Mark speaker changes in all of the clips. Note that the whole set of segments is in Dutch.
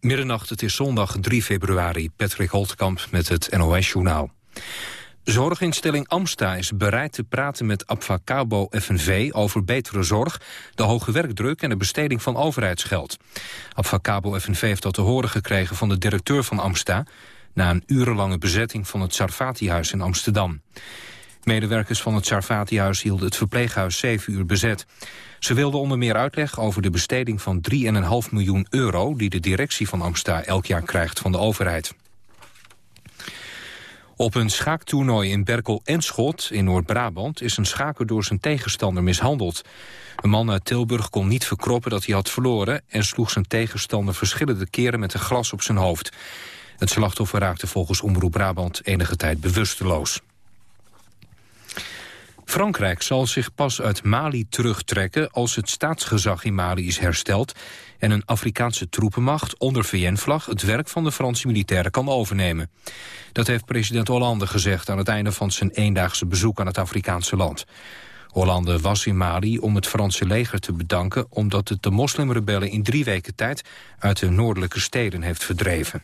Speaker 1: Middernacht, het is zondag 3 februari. Patrick Holtkamp met het NOS-journaal. Zorginstelling Amsta is bereid te praten met Abfacabo FNV over betere zorg, de hoge werkdruk en de besteding van overheidsgeld. Abfacabo FNV heeft dat te horen gekregen van de directeur van Amsta, na een urenlange bezetting van het Sarfati-huis in Amsterdam. Medewerkers van het Sarfati-huis hielden het verpleeghuis zeven uur bezet. Ze wilden onder meer uitleg over de besteding van 3,5 miljoen euro... die de directie van Amsta elk jaar krijgt van de overheid. Op een schaaktoernooi in Berkel en Schot in Noord-Brabant... is een schaker door zijn tegenstander mishandeld. Een man uit Tilburg kon niet verkroppen dat hij had verloren... en sloeg zijn tegenstander verschillende keren met een glas op zijn hoofd. Het slachtoffer raakte volgens Omroep Brabant enige tijd bewusteloos. Frankrijk zal zich pas uit Mali terugtrekken als het staatsgezag in Mali is hersteld en een Afrikaanse troepenmacht onder VN-vlag het werk van de Franse militairen kan overnemen. Dat heeft president Hollande gezegd aan het einde van zijn eendaagse bezoek aan het Afrikaanse land. Hollande was in Mali om het Franse leger te bedanken omdat het de moslimrebellen in drie weken tijd uit de noordelijke steden heeft verdreven.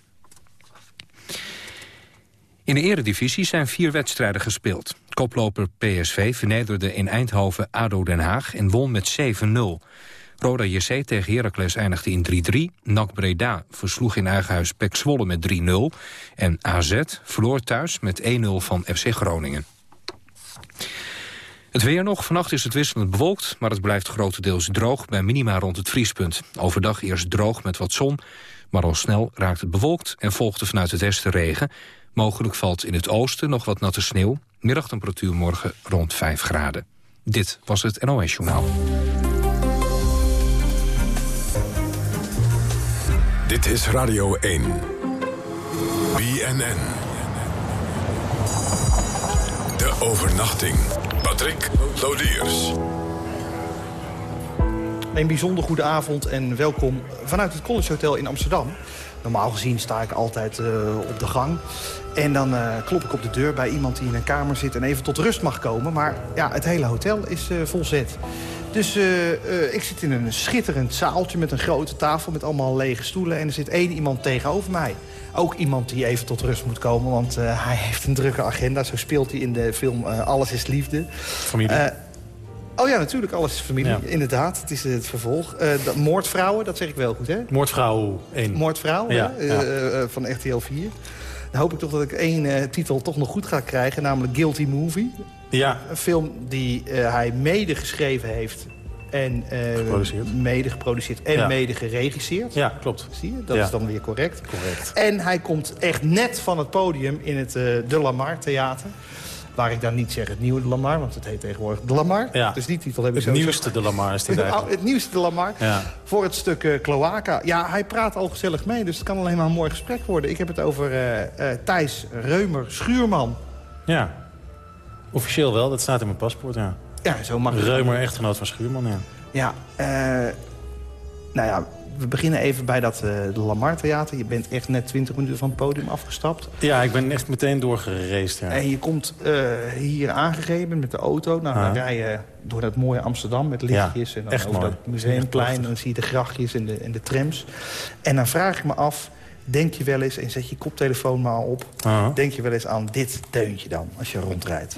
Speaker 1: In de eredivisie zijn vier wedstrijden gespeeld. Koploper PSV vernederde in Eindhoven ADO Den Haag en won met 7-0. Roda JC tegen Heracles eindigde in 3-3. NAC Breda versloeg in eigen huis Pek Zwolle met 3-0. En AZ verloor thuis met 1-0 van FC Groningen. Het weer nog. Vannacht is het wisselend bewolkt, maar het blijft grotendeels droog bij minima rond het vriespunt. Overdag eerst droog met wat zon, maar al snel raakt het bewolkt en volgde vanuit het westen regen. Mogelijk valt in het oosten nog wat natte sneeuw. Middagtemperatuur morgen rond 5 graden. Dit was het NOS Journaal.
Speaker 2: Dit is Radio 1. BNN. De overnachting. Patrick Lodiers.
Speaker 3: Een bijzonder goede avond en welkom vanuit het College Hotel in Amsterdam. Normaal gezien sta ik altijd uh, op de gang. En dan uh, klop ik op de deur bij iemand die in een kamer zit... en even tot rust mag komen. Maar ja, het hele hotel is uh, volzet. Dus ik zit in een schitterend zaaltje met een grote tafel... met allemaal lege stoelen. En er zit één iemand tegenover mij. Ook iemand die even tot rust moet komen, want hij heeft een drukke agenda. Zo speelt hij in de film Alles is Liefde.
Speaker 4: Familie.
Speaker 3: Oh ja, natuurlijk. Alles is familie. Inderdaad, het is het vervolg. Uh, moordvrouwen, dat zeg ik wel goed, hè?
Speaker 4: Moordvrouw 1.
Speaker 3: Moordvrouw, ja, ja. Uh, van RTL 4. Dan hoop ik toch dat ik één uh, titel toch nog goed ga krijgen. Namelijk Guilty Movie.
Speaker 4: Ja.
Speaker 3: Een film die hij mede geschreven heeft. En
Speaker 4: geproduceerd.
Speaker 3: mede geproduceerd en ja. mede geregisseerd.
Speaker 4: Ja, klopt.
Speaker 3: Zie je? Dat
Speaker 4: ja.
Speaker 3: is dan weer correct.
Speaker 4: Correct.
Speaker 3: En hij komt echt net van het podium in het De Lamar Theater. Waar ik dan niet zeg het nieuwe De Lamar, want het heet tegenwoordig De Lamar.
Speaker 4: Ja.
Speaker 3: Dus die titel heb ik
Speaker 4: Het nieuwste De Lamar is dit eigenlijk.
Speaker 3: Het nieuwste De Lamar.
Speaker 4: Ja.
Speaker 3: Voor het stuk uh, Cloaca. Ja, hij praat al gezellig mee, dus het kan alleen maar een mooi gesprek worden. Ik heb het over uh, uh, Thijs Reumer Schuurman.
Speaker 4: Ja, officieel wel. Dat staat in mijn paspoort, ja.
Speaker 3: Ja, zo mag
Speaker 4: Reumer, echtgenoot van Schuurman, ja.
Speaker 3: Ja, nou ja, we beginnen even bij dat uh, Lamar Theater. Je bent echt net 20 minuten van het podium afgestapt.
Speaker 4: Ja, ik ben echt meteen doorgereisd. Ja.
Speaker 3: En je komt uh, hier aangegeven met de auto. Nou, dan rij je door dat mooie Amsterdam met lichtjes.
Speaker 4: Ja,
Speaker 3: en dan
Speaker 4: echt
Speaker 3: over
Speaker 4: mooi.
Speaker 3: dat museumplein. En dan zie je de grachtjes en de, en de trams. En dan vraag ik me af, denk je wel eens... en zet je koptelefoon maar op...
Speaker 4: Uh -huh.
Speaker 3: denk je wel eens aan dit deuntje dan, als je rondrijdt?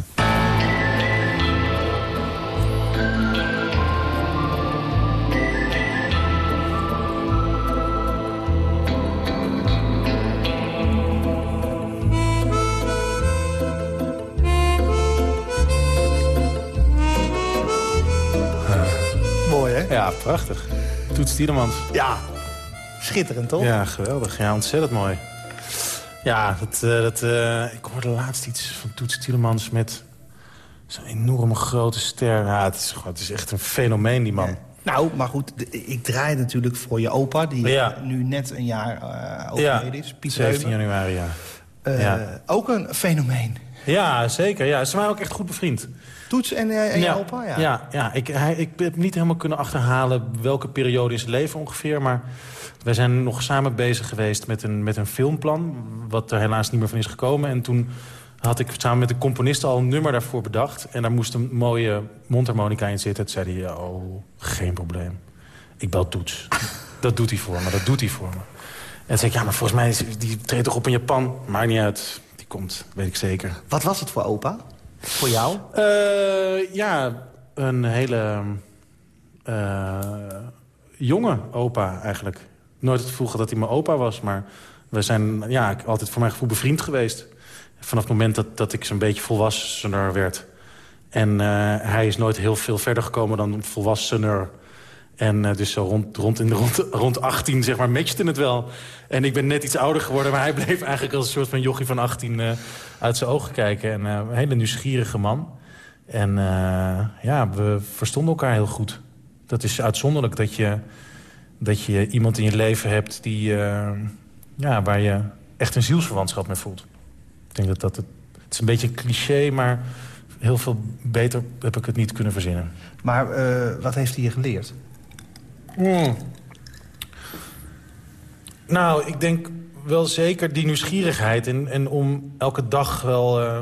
Speaker 4: Prachtig. Toets Tielemans.
Speaker 3: Ja, schitterend toch?
Speaker 4: Ja, geweldig. Ja, ontzettend mooi. Ja, dat, uh, dat, uh, ik hoorde laatst iets van Toets Tielemans met zo'n enorme grote ster. Ja, het is, het is echt een fenomeen, die man.
Speaker 3: Ja. Nou, maar goed, ik draai natuurlijk voor je opa... die
Speaker 4: ja.
Speaker 3: nu net een jaar uh, overleden
Speaker 4: ja,
Speaker 3: is. Piet
Speaker 4: 17
Speaker 3: Reumer.
Speaker 4: januari, ja.
Speaker 3: ja. Ook een fenomeen.
Speaker 4: Ja, zeker. Ja. Ze waren ook echt goed bevriend.
Speaker 3: Toets en, uh, en
Speaker 4: ja,
Speaker 3: je opa, ja.
Speaker 4: Ja, ja ik, hij, ik heb niet helemaal kunnen achterhalen welke periode in zijn leven ongeveer. Maar wij zijn nog samen bezig geweest met een, met een filmplan. Wat er helaas niet meer van is gekomen. En toen had ik samen met de componist al een nummer daarvoor bedacht. En daar moest een mooie mondharmonica in zitten. Toen zei hij, oh, geen probleem. Ik bel Toets. dat doet hij voor me, dat doet hij voor me. toen zei ik, ja, maar volgens mij is, die treedt toch op in Japan? Maakt niet uit, die komt, weet ik zeker.
Speaker 3: Wat was het voor opa? Voor jou?
Speaker 4: Uh, ja, een hele uh, jonge opa eigenlijk. Nooit het gevoel dat hij mijn opa was, maar we zijn ja, altijd voor mijn gevoel bevriend geweest. Vanaf het moment dat, dat ik zo'n beetje volwassener werd. En uh, hij is nooit heel veel verder gekomen dan volwassener. En dus zo rond, rond, in de, rond, rond 18, zeg maar, matchte het wel. En ik ben net iets ouder geworden, maar hij bleef eigenlijk als een soort van jochie van 18 uh, uit zijn ogen kijken. En een hele nieuwsgierige man. En ja, we verstonden elkaar heel goed. Dat is uitzonderlijk dat je, dat je iemand in je leven hebt die, ja, waar je echt een zielsverwantschap mee voelt. Ik denk dat dat het, het is een beetje een cliché, maar heel veel beter heb ik het niet kunnen verzinnen.
Speaker 3: Maar uh, wat heeft hij je geleerd?
Speaker 4: Mm. Nou, ik denk wel zeker die nieuwsgierigheid. En, en om elke dag wel... Uh,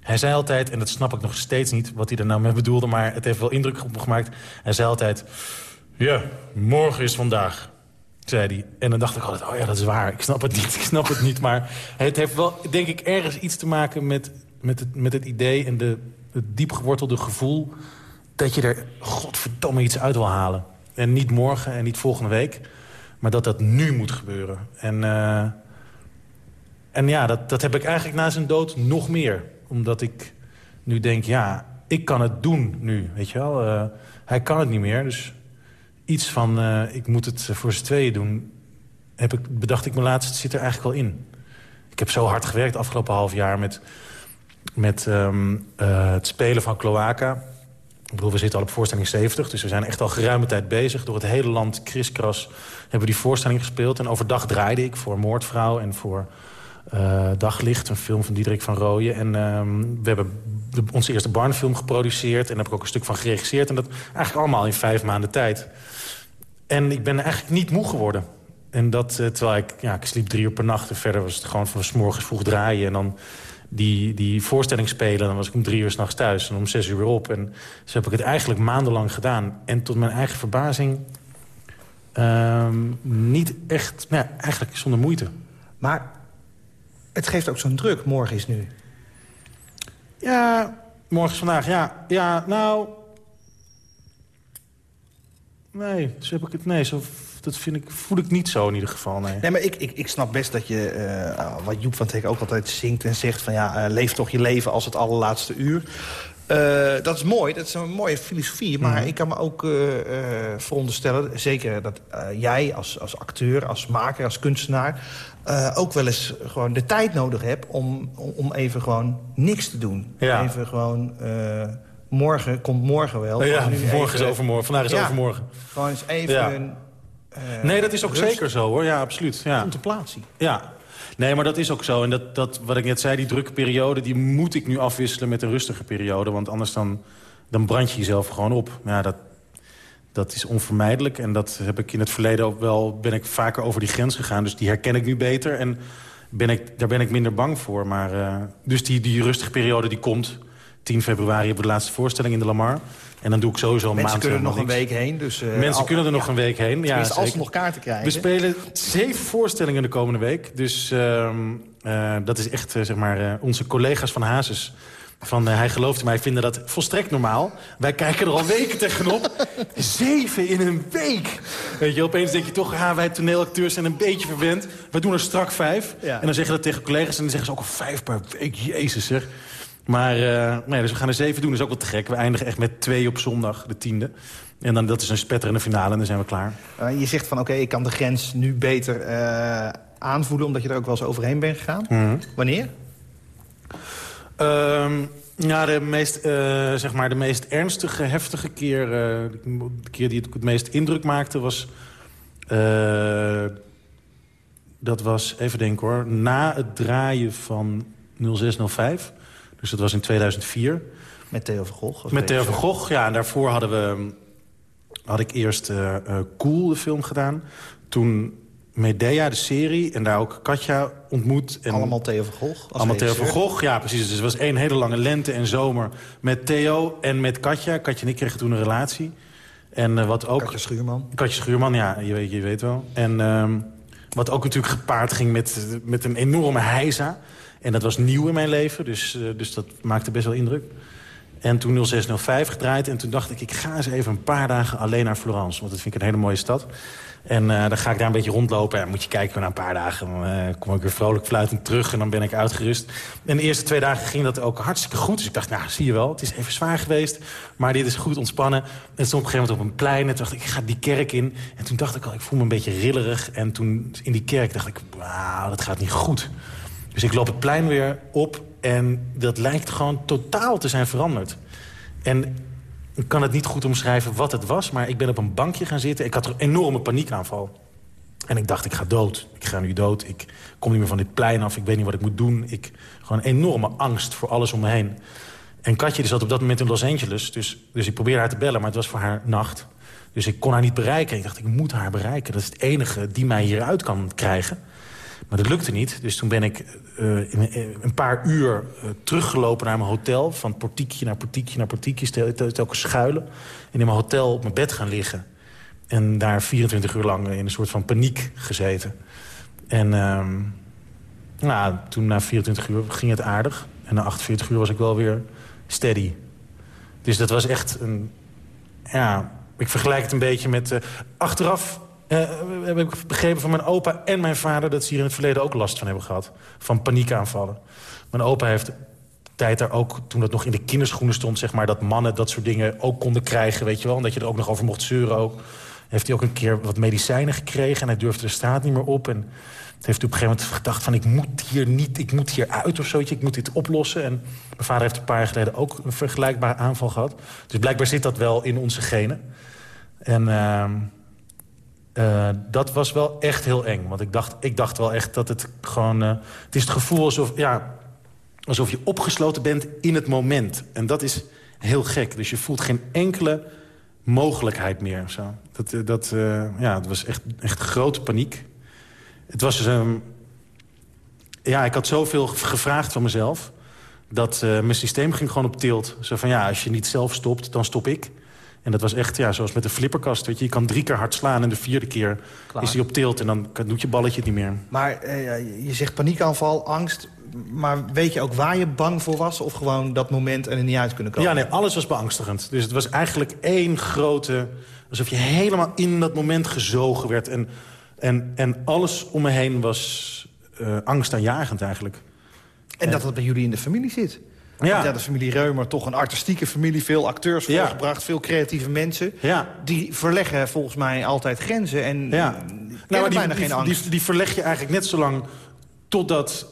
Speaker 4: hij zei altijd, en dat snap ik nog steeds niet... wat hij er nou mee bedoelde, maar het heeft wel indruk op me gemaakt. Hij zei altijd... Ja, morgen is vandaag zei hij. En dan dacht ik altijd, oh ja, dat is waar. Ik snap het niet, ik snap het niet. Maar het heeft wel, denk ik, ergens iets te maken met, met, het, met het idee... en de, het diep gewortelde gevoel dat je er, godverdomme, iets uit wil halen. En niet morgen en niet volgende week, maar dat dat nu moet gebeuren. En, uh, en ja, dat, dat heb ik eigenlijk na zijn dood nog meer. Omdat ik nu denk, ja, ik kan het doen nu, weet je wel. Uh, hij kan het niet meer, dus iets van, uh, ik moet het voor z'n tweeën doen... Heb ik, bedacht ik me laatst, zit er eigenlijk wel in. Ik heb zo hard gewerkt afgelopen half jaar met, met uh, het spelen van Cloaca. Ik bedoel, we zitten al op voorstelling 70, dus we zijn echt al geruime tijd bezig. Door het hele land, kriskras, hebben we die voorstelling gespeeld. En overdag draaide ik voor Moordvrouw en voor uh, Daglicht, een film van Diederik van Rooyen. En um, we hebben de, onze eerste Barnfilm geproduceerd. En daar heb ik ook een stuk van geregisseerd. En dat eigenlijk allemaal in vijf maanden tijd. En ik ben eigenlijk niet moe geworden. En dat, uh, terwijl ik, ja, ik sliep drie uur per nacht. En verder was het gewoon van s morgens vroeg draaien. En dan die, die voorstelling spelen. Dan was ik om drie uur s'nachts thuis en om zes uur weer op. En zo heb ik het eigenlijk maandenlang gedaan. En tot mijn eigen verbazing... Um, niet echt, nou ja, eigenlijk zonder moeite.
Speaker 3: Maar het geeft ook zo'n druk, morgen is nu.
Speaker 4: Ja, morgen is vandaag, ja. Ja, nou... Nee, zo heb ik het... Nee, zo, dat vind ik, voel ik niet zo in ieder geval, nee.
Speaker 3: Nee, maar ik, ik, ik snap best dat je, uh, wat Joep van Teek ook altijd zingt en zegt... van ja, uh, leef toch je leven als het allerlaatste uur. Uh, dat is mooi, dat is een mooie filosofie. Maar mm -hmm. ik kan me ook uh, uh, veronderstellen, zeker dat jij als, als acteur, als maker, als kunstenaar... ook wel eens gewoon de tijd nodig hebt om, om even gewoon niks te doen.
Speaker 4: Ja.
Speaker 3: Even gewoon... morgen komt morgen wel.
Speaker 4: Ja, morgen even, is overmorgen. Vandaag is
Speaker 3: ja,
Speaker 4: overmorgen.
Speaker 3: Gewoon eens even... Ja. Een,
Speaker 4: nee, dat is ook zeker zo, hoor. Ja, absoluut. Ja.
Speaker 3: Contemplatie.
Speaker 4: Ja, Nee, maar dat is ook zo. En dat, dat, wat ik net zei, die drukke periode... die moet ik nu afwisselen met een rustige periode. Want anders dan, dan brand je jezelf gewoon op. Ja, dat, dat is onvermijdelijk. En dat heb ik in het verleden ook wel... ben ik vaker over die grens gegaan. Dus die herken ik nu beter. En ben ik, daar ben ik minder bang voor. Maar, uh, dus die, die rustige periode die komt... 10 februari hebben we de laatste voorstelling in de Lamar. En dan doe ik sowieso een
Speaker 3: Mensen
Speaker 4: maand
Speaker 3: kunnen er nog
Speaker 4: niks.
Speaker 3: een week heen. Dus, uh,
Speaker 4: Mensen
Speaker 3: al,
Speaker 4: kunnen er
Speaker 3: ja,
Speaker 4: nog een week heen. Ja,
Speaker 3: als
Speaker 4: zeker.
Speaker 3: ze nog kaarten krijgen.
Speaker 4: We spelen zeven voorstellingen de komende week. Dus uh, uh, dat is echt zeg maar, onze collega's van Hazes. Van Hij gelooft mij vinden dat volstrekt normaal. Wij kijken er al weken tegenop. Zeven in een week. Weet je, opeens denk je toch, ah, wij toneelacteurs zijn een beetje verwend. Wij doen er strak vijf.
Speaker 3: Ja.
Speaker 4: En dan zeggen we dat tegen collega's en dan zeggen ze ook al vijf per week. Jezus zeg. Maar uh, nee, dus we gaan er zeven doen, dat is ook wel te gek. We eindigen echt met twee op zondag, de tiende. En dan, dat is een spetterende finale en dan zijn we klaar.
Speaker 3: Uh, je zegt van, oké, okay, ik kan de grens nu beter uh, aanvoelen... omdat je er ook wel eens overheen bent gegaan.
Speaker 4: Mm -hmm.
Speaker 3: Wanneer?
Speaker 4: Um, ja, de meest, zeg maar de meest ernstige, heftige keer... de keer die het het meest indruk maakte was... dat was, even denken hoor... na het draaien van 0605... Dus dat was in 2004.
Speaker 3: Met Theo van Gogh?
Speaker 4: Met Theo van Gogh, ja. En daarvoor hadden we, had ik eerst uh, uh, Cool, de film, gedaan. Toen Medea, de serie, en daar ook Katja ontmoet. En
Speaker 3: allemaal Theo van Gogh?
Speaker 4: Allemaal Theo van Gogh, ja, precies. Dus het was één hele lange lente en zomer met Theo en met Katja. Katja en ik kregen toen een relatie. En uh, wat ook...
Speaker 3: Katja Schuurman.
Speaker 4: Katja Schuurman, ja, je weet, je weet wel. En... Um, Wat ook natuurlijk gepaard ging met, met een enorme heisa. En dat was nieuw in mijn leven, dus, uh, dus dat maakte best wel indruk. En toen 0605 gedraaid en toen dacht ik... ik ga eens even een paar dagen alleen naar Florence. Want dat vind ik een hele mooie stad. En uh, dan ga ik daar een beetje rondlopen. En moet je kijken, na een paar dagen dan, uh, kom ik weer vrolijk fluitend terug. En dan ben ik uitgerust. En de eerste twee dagen ging dat ook hartstikke goed. Dus ik dacht, nou, zie je wel, het is even zwaar geweest. Maar dit is goed ontspannen. En stond op een gegeven moment op een plein. En toen dacht ik, ik ga die kerk in. En toen dacht ik al, ik voel me een beetje rillerig. En toen in die kerk dacht ik, wauw, dat gaat niet goed. Dus ik loop het plein weer op. En dat lijkt gewoon totaal te zijn veranderd. En ik kan het niet goed omschrijven wat het was... maar ik ben op een bankje gaan zitten. Ik had een enorme paniekaanval. En ik dacht, ik ga dood. Ik ga nu dood. Ik kom niet meer van dit plein af. Ik weet niet wat ik moet doen. Ik, gewoon enorme angst voor alles om me heen. En Katje zat op dat moment in Los Angeles. Dus, dus ik probeerde haar te bellen, maar het was voor haar nacht. Dus ik kon haar niet bereiken. Ik dacht, ik moet haar bereiken. Dat is het enige die mij hieruit kan krijgen. Maar dat lukte niet. Dus toen ben ik uh, in, een paar uur uh, teruggelopen naar mijn hotel. Van portiekje naar portiekje naar portiekje. Stel, telkens schuilen. En in mijn hotel op mijn bed gaan liggen. En daar 24 uur lang in een soort van paniek gezeten. En uh, nou, toen na 24 uur ging het aardig. En na 48 uur was ik wel weer steady. Dus dat was echt een... Ja, ik vergelijk het een beetje met... Achteraf uh, heb ik begrepen van mijn opa en mijn vader... dat ze hier in het verleden ook last van hebben gehad. Van paniekaanvallen. Mijn opa heeft tijd daar ook, toen dat nog in de kinderschoenen stond... zeg maar, dat mannen dat soort dingen ook konden krijgen, weet je wel. En dat je er ook nog over mocht zeuren ook. Heeft hij ook een keer wat medicijnen gekregen... en hij durfde de straat niet meer op. En het heeft op een gegeven moment gedacht van... ik moet hier niet, ik moet hier uit of zoiets, ik moet dit oplossen. En mijn vader heeft een paar jaar geleden ook een vergelijkbare aanval gehad. Dus blijkbaar zit dat wel in onze genen. En... Uh, uh, dat was wel echt heel eng. Want ik dacht, ik dacht wel echt dat het gewoon... Uh, het is het gevoel alsof, ja, alsof je opgesloten bent in het moment. En dat is heel gek. Dus je voelt geen enkele mogelijkheid meer. Zo. Dat, uh, dat, ja, het was echt, echt grote paniek. Het was... Um, ja, ik had zoveel gevraagd van mezelf... dat mijn systeem ging gewoon op tilt. Zo van, ja, als je niet zelf stopt, dan stop ik. En dat was echt, ja, zoals met de flipperkast. Weet je, je kan drie keer hard slaan en de vierde keer Klaar. is hij op tilt. En dan doet je balletje het niet meer.
Speaker 3: Maar eh, je zegt paniekaanval, angst. Maar weet je ook waar je bang voor was? Of gewoon dat moment en er niet uit kunnen komen?
Speaker 4: Ja, nee, alles was beangstigend. Dus het was eigenlijk één grote... Alsof je helemaal in dat moment gezogen werd. En, en, en alles om me heen was uh, angstaanjagend eigenlijk.
Speaker 3: En dat dat bij jullie in de familie zit? Ja. ja. de familie Reumer, toch een artistieke familie. Veel acteurs voorgebracht, ja. veel creatieve mensen. Ja. Die verleggen volgens mij altijd grenzen. En ja. nou, maar die, bijna
Speaker 4: die,
Speaker 3: geen angst.
Speaker 4: Die, die verleg je eigenlijk net zo lang totdat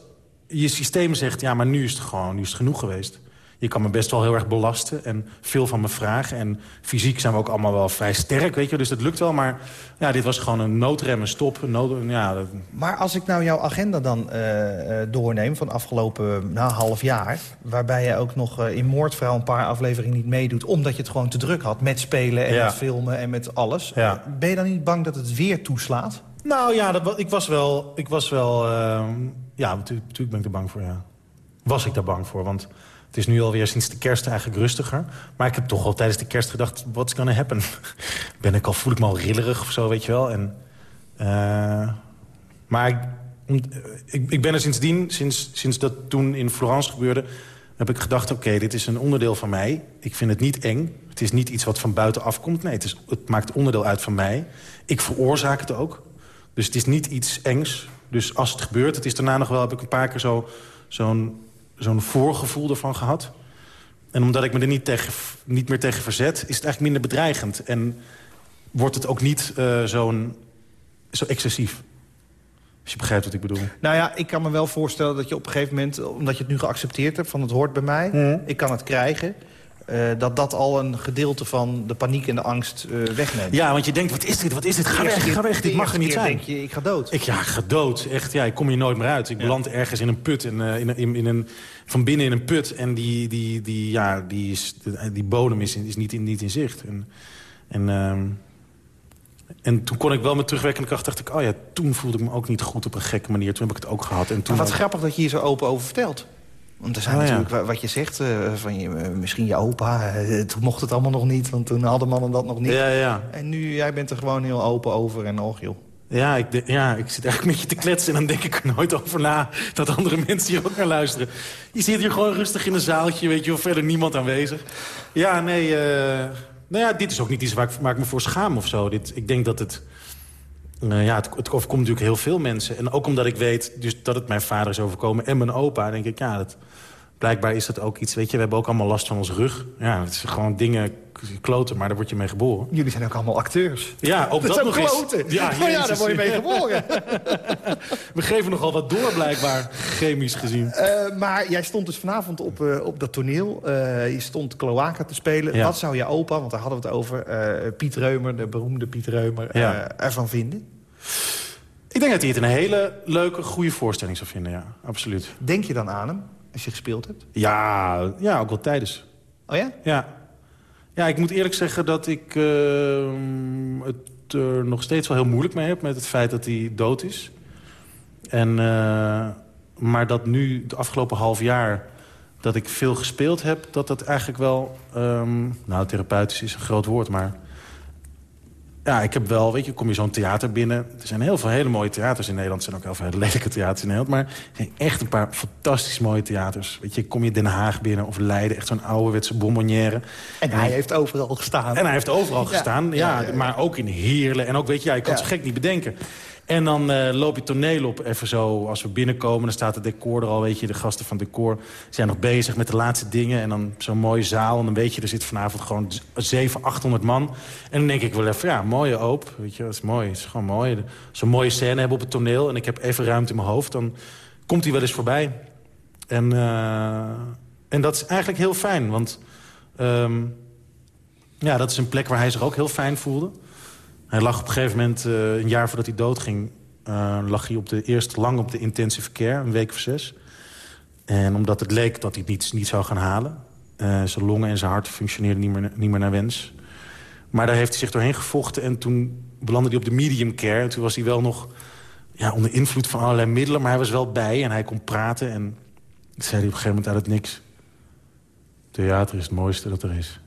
Speaker 4: je systeem zegt... ja, maar nu is het gewoon nu is het genoeg geweest je kan me best wel heel erg belasten en veel van me vragen. En fysiek zijn we ook allemaal wel vrij sterk, weet je. Dus dat lukt wel, maar ja, dit was gewoon een noodrem, een stop. Een nood, ja, dat...
Speaker 3: Maar als ik nou jouw agenda dan uh, doorneem van afgelopen nou, half jaar... waarbij je ook nog uh, in Moordvrouw een paar afleveringen niet meedoet... omdat je het gewoon te druk had met spelen en ja. met filmen en met alles. Ja. Ben je dan niet bang dat het weer toeslaat?
Speaker 4: Nou ja, dat, ik was wel... Ik was wel uh, ja, natuurlijk, natuurlijk ben ik er bang voor, ja. Was ik daar bang voor, want... Het is nu alweer sinds de kerst eigenlijk rustiger. Maar ik heb toch al tijdens de kerst gedacht, what's gonna happen? ben ik al, voel ik me al rillerig of zo, weet je wel. En, uh, maar ik, ik, ik, ben er sindsdien, sinds, sinds dat toen in Florence gebeurde... heb ik gedacht, oké, dit is een onderdeel van mij. Ik vind het niet eng. Het is niet iets wat van buitenaf komt. Nee, het, is, het maakt onderdeel uit van mij. Ik veroorzaak het ook. Dus het is niet iets engs. Dus als het gebeurt, het is daarna nog wel... heb ik een paar keer zo, zo'n zo'n voorgevoel ervan gehad. En omdat ik me er niet, tegen, niet meer tegen verzet, is het eigenlijk minder bedreigend. En wordt het ook niet uh, zo'n zo excessief. Als je begrijpt wat ik bedoel.
Speaker 3: Nou ja, ik kan me wel voorstellen dat je op een gegeven moment... omdat je het nu geaccepteerd hebt, van het hoort bij mij... Mm. ik kan het krijgen... Uh, dat dat al een gedeelte van de paniek en de angst uh, wegneemt.
Speaker 4: Ja, want je denkt, wat is dit, wat is dit? Ga weg, ga weg, dit mag er niet zijn.
Speaker 3: denk je, ik ga dood.
Speaker 4: Ik, ja, ik ga dood. Echt, ja, ik kom hier nooit meer uit. Ik ja. beland ergens in een put, en, uh, in, in, in, een, van binnen in een put. En die, die, die, ja, die, is, die bodem is, is niet, in, niet in zicht. En, en, uh, en toen kon ik wel met terugwerkende kracht, dacht ik... oh ja, toen voelde ik me ook niet goed op een gekke manier. Toen heb ik het ook gehad. En toen
Speaker 3: maar wat grappig dat je hier zo open over vertelt. Want er zijn oh, natuurlijk, ja. wat je zegt, uh, van je, uh, misschien je opa, uh, toen mocht het allemaal nog niet, want toen hadden mannen dat nog niet.
Speaker 4: Ja, ja.
Speaker 3: En nu, jij bent er gewoon heel open over en och joh.
Speaker 4: Ja ik, ja, ik zit eigenlijk met je te kletsen en dan denk ik er nooit over na... dat andere mensen hier ook naar luisteren. Je zit hier gewoon rustig in een zaaltje, weet je of verder niemand aanwezig. Ja, nee, nou ja, dit is ook niet iets waar ik, waar ik me voor schaam of zo. Dit, ik denk dat het... Uh, ja, het, het overkomt natuurlijk heel veel mensen. En ook omdat ik weet dus dat het mijn vader is overkomen en mijn opa... denk ik, ja, dat, blijkbaar is dat ook iets... Weet je, we hebben ook allemaal last van ons rug. Ja, het is gewoon dingen kloten, maar daar word je mee geboren.
Speaker 3: Jullie zijn ook allemaal acteurs.
Speaker 4: Ja, ook dat, dat nog
Speaker 3: kloten. Eens. Ja, oh ja, daar word je mee geboren.
Speaker 4: we geven nogal wat door, blijkbaar, chemisch gezien.
Speaker 3: Uh, maar jij stond dus vanavond op, uh, op dat toneel. Uh, je stond Kloaka te spelen. Ja. Wat zou je opa, want daar hadden we het over... Piet Reumer, de beroemde Piet Reumer, ja. ervan vinden?
Speaker 4: Ik denk dat hij het een hele leuke, goede voorstelling zou vinden, ja. Absoluut.
Speaker 3: Denk je dan aan hem? Als je gespeeld hebt?
Speaker 4: Ja, ja ook wel tijdens.
Speaker 3: Oh ja?
Speaker 4: Ja. Ja, ik moet eerlijk zeggen dat ik uh, het er nog steeds wel heel moeilijk mee heb... met het feit dat hij dood is. En, uh, maar dat nu, de afgelopen half jaar dat ik veel gespeeld heb... dat dat eigenlijk wel... Um, nou, therapeutisch is een groot woord, maar ja, ik heb wel, weet je, kom je zo'n theater binnen. Er zijn heel veel hele mooie theaters in Nederland. Er zijn ook heel veel hele lelijke theaters in Nederland. Maar er zijn echt een paar fantastisch mooie theaters. Weet je, kom je Den Haag binnen of Leiden. Echt zo'n ouderwetse bonbonnière.
Speaker 3: En hij heeft overal gestaan.
Speaker 4: En hij heeft overal gestaan, ja, Maar ook in Heerlen. En ook, weet je, ik kan het zo gek niet bedenken. En dan uh, loop je toneel op, even zo, als we binnenkomen... dan staat het decor er al, weet je, de gasten van decor... zijn nog bezig met de laatste dingen. En dan zo'n mooie zaal, en dan weet je, er zit vanavond gewoon 700, 800 man. En dan denk ik wel even, ja, mooie oop, weet je, dat is mooi. Het is gewoon mooi. Zo'n mooie scène hebben op het toneel... en ik heb even ruimte in mijn hoofd, dan komt hij wel eens voorbij. En, uh, en dat is eigenlijk heel fijn, want... Um, ja, dat is een plek waar hij zich ook heel fijn voelde... Hij lag op een gegeven moment, uh, een jaar voordat hij doodging... Uh, lag hij op de, eerst lang op de intensive care, een week of zes. En omdat het leek dat hij het niet, zou gaan halen... Uh, zijn longen en zijn hart functioneerden niet meer, niet meer naar wens. Maar daar heeft hij zich doorheen gevochten... en toen belandde hij op de medium care. En toen was hij wel nog ja, onder invloed van allerlei middelen... maar hij was wel bij en hij kon praten. En zei hij op een gegeven moment uit het niks... theater is het mooiste dat er is.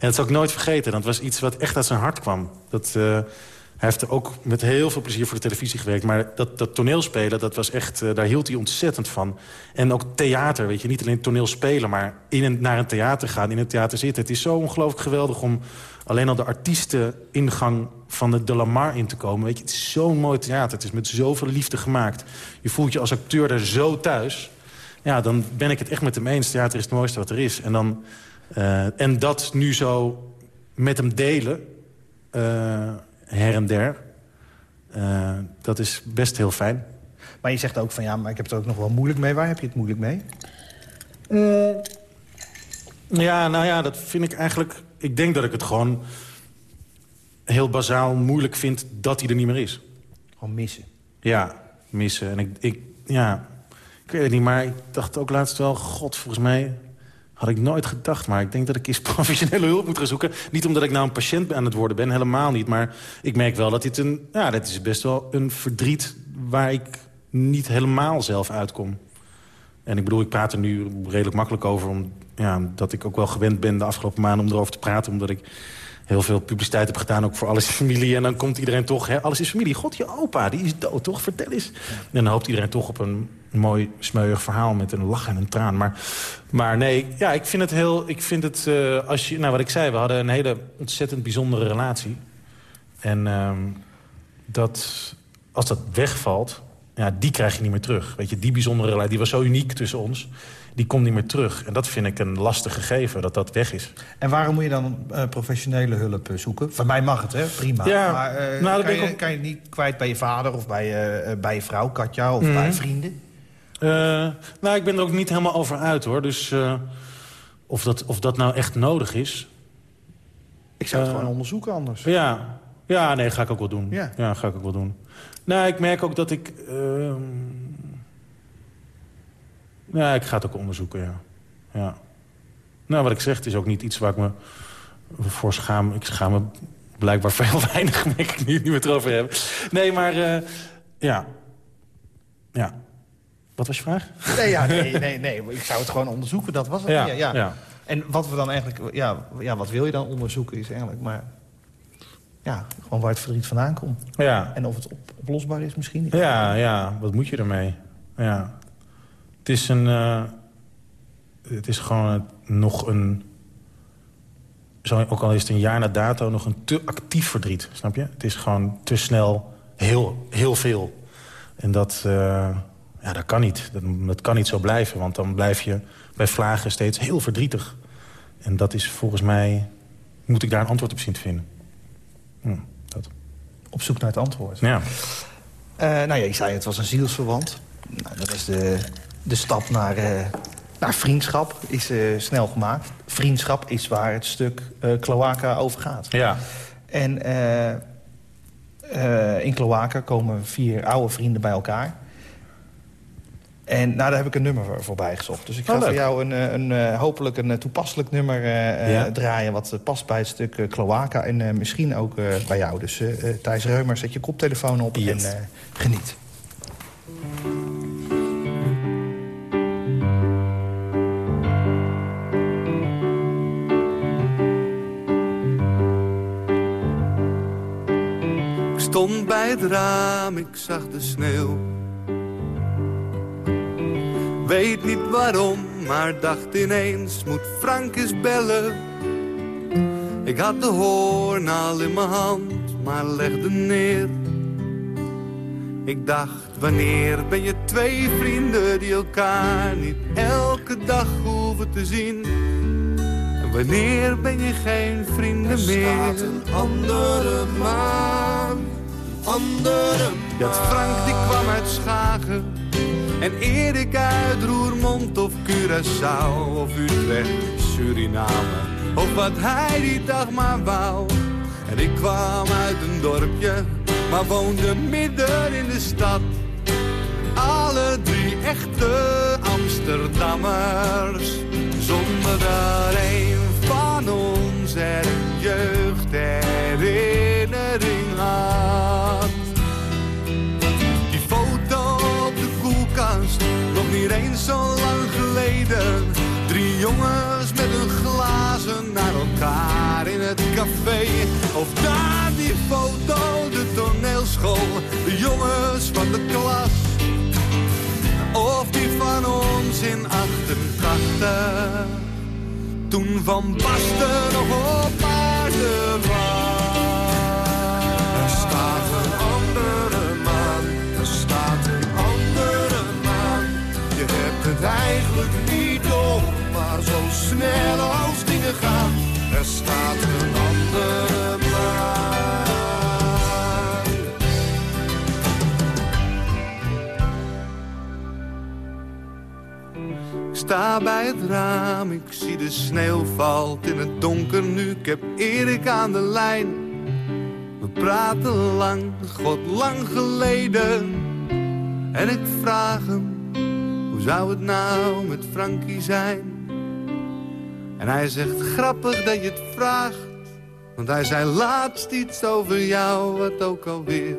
Speaker 4: En dat zal ik nooit vergeten. Dat was iets wat echt uit zijn hart kwam. Dat, uh, hij heeft er ook met heel veel plezier voor de televisie gewerkt. Maar dat, dat toneelspelen, dat was echt, uh, daar hield hij ontzettend van. En ook theater, weet je. Niet alleen toneelspelen, maar in naar een theater gaan, in een theater zitten. Het is zo ongelooflijk geweldig om alleen al de artiesteningang van de De Lamar in te komen. Weet je, het is zo'n mooi theater. Het is met zoveel liefde gemaakt. Je voelt je als acteur daar zo thuis. Ja, dan ben ik het echt met hem eens. Theater is het mooiste wat er is. En dan uh, en dat nu zo met hem delen, uh, her en der, uh, dat is best heel fijn.
Speaker 3: Maar je zegt ook van ja, maar ik heb het ook nog wel moeilijk mee. Waar heb je het moeilijk mee?
Speaker 4: Ja, nou ja, dat vind ik eigenlijk... Ik denk dat ik het gewoon heel bazaal moeilijk vind dat hij er niet meer is.
Speaker 3: Gewoon missen?
Speaker 4: Ja, missen. En ik, ik, ja, ik weet het niet, maar ik dacht ook laatst wel... God, volgens mij had ik nooit gedacht, maar ik denk dat ik eens professionele hulp moet gaan zoeken. Niet omdat ik nou een patiënt aan het worden ben, helemaal niet. Maar ik merk wel dat dit een... Ja, dit is best wel een verdriet waar ik niet helemaal zelf uitkom. En ik bedoel, ik praat er nu redelijk makkelijk over... omdat ja, dat ik ook wel gewend ben de afgelopen maanden om erover te praten. Omdat ik heel veel publiciteit heb gedaan, ook voor Alles is Familie. En dan komt iedereen toch, hè, Alles is Familie. God, je opa, die is dood, toch? Vertel eens. En dan hoopt iedereen toch op een mooi smeuig verhaal met een lach en een traan. Maar, maar nee, ja, ik vind het heel... Ik vind het, uh, als je, nou, wat ik zei, we hadden een hele ontzettend bijzondere relatie. En uh, dat, als dat wegvalt, ja, die krijg je niet meer terug. Weet je, die bijzondere relatie, die was zo uniek tussen ons die komt niet meer terug. En dat vind ik een lastig gegeven, dat dat weg is.
Speaker 3: En waarom moet je dan uh, professionele hulp uh, zoeken? Van mij mag het, hè? prima. Ja, maar uh, nou, kan, je, ook... kan, je, het niet kwijt bij je vader of bij, bij je vrouw, Katja, of mm bij vrienden?
Speaker 4: nou, ik ben er ook niet helemaal over uit, hoor. Dus of, dat, of dat nou echt nodig is...
Speaker 3: Ik zou het gewoon onderzoeken anders.
Speaker 4: Ja, ja nee, ga ik ook wel doen. Ja, ja ga ik ook wel doen. Nou, ik merk ook dat ik... Ehm, ja, ik ga het ook onderzoeken, ja. ja. Nou, wat ik zeg, het is ook niet iets waar ik me voor schaam. Ik schaam me blijkbaar veel weinig, merk ik nu we het erover hebben. Nee, maar uh, ja. Ja. Wat was je vraag?
Speaker 3: Nee, ja, nee, nee, nee, ik zou het gewoon onderzoeken, dat was het. Ja, ja, ja. En wat we dan eigenlijk, ja, ja, wat wil je dan onderzoeken is eigenlijk, maar... ja, gewoon waar het verdriet vandaan komt.
Speaker 4: Ja.
Speaker 3: En of het op, oplosbaar is misschien.
Speaker 4: Ja, ja, wat moet je ermee? Ja. Het is een... Uh, het is gewoon nog een... Zo, ook al is het een jaar na dato nog een te actief verdriet, snap je? Het is gewoon te snel heel, heel veel. En dat, uh, ja, dat kan niet. Dat, dat kan niet zo blijven, want dan blijf je bij vlagen steeds heel verdrietig. En dat is volgens mij... moet ik daar een antwoord op zien te vinden. Hm, dat.
Speaker 3: Op zoek naar het antwoord.
Speaker 4: Ja.
Speaker 3: Uh, nou ja, je zei het was een zielsverwant. Nou, dat is de, de stap naar, uh, naar vriendschap is uh, snel gemaakt. Vriendschap is waar het stuk Cloaca over gaat.
Speaker 4: Ja.
Speaker 3: En in Cloaca komen vier oude vrienden bij elkaar. En nou, daar heb ik een nummer voor, voorbij gezocht. Dus ik ga
Speaker 4: oh,
Speaker 3: voor jou een, een, een, hopelijk een toepasselijk nummer uh, ja. draaien... wat past bij het stuk uh, Cloaca en uh, misschien ook bij jou. Dus Thijs Reumer, zet je koptelefoon op yes. en geniet.
Speaker 5: Stond bij het raam, ik zag de sneeuw Weet niet waarom, maar dacht ineens, moet Frank eens bellen. Ik had de hoorn al in mijn hand, maar legde neer. Ik dacht, wanneer ben je twee vrienden die elkaar niet elke dag hoeven te zien? En wanneer ben je geen vrienden er meer?
Speaker 6: Er een andere maan, andere maan.
Speaker 5: Dat Frank die kwam uit Schagen en Erik uit Roermond of Curaçao of Utrecht, Suriname. Of wat hij die dag maar wou. En ik kwam uit een dorpje, maar woonde midden in de stad. Alle drie echte Amsterdammers. Zonder dat een van ons er een jeugdherinnering zo lang geleden. Drie jongens met hun glazen naar elkaar in het café. Of daar die foto, de toneelschool, de jongens van de klas. Of die van ons in 88, toen Van Basten nog op aarde was.
Speaker 6: Het eigenlijk niet op, maar zo snel als dingen gaan. Er staat een andere maan.
Speaker 5: Ik sta bij het raam, ik zie de sneeuw valt in het donker nu. Ik heb Erik aan de lijn. We praten lang, god lang geleden. En ik vraag hem hoe zou het nou met Frankie zijn? En hij zegt, grappig dat je het vraagt. Want hij zei laatst iets over jou, wat ook alweer.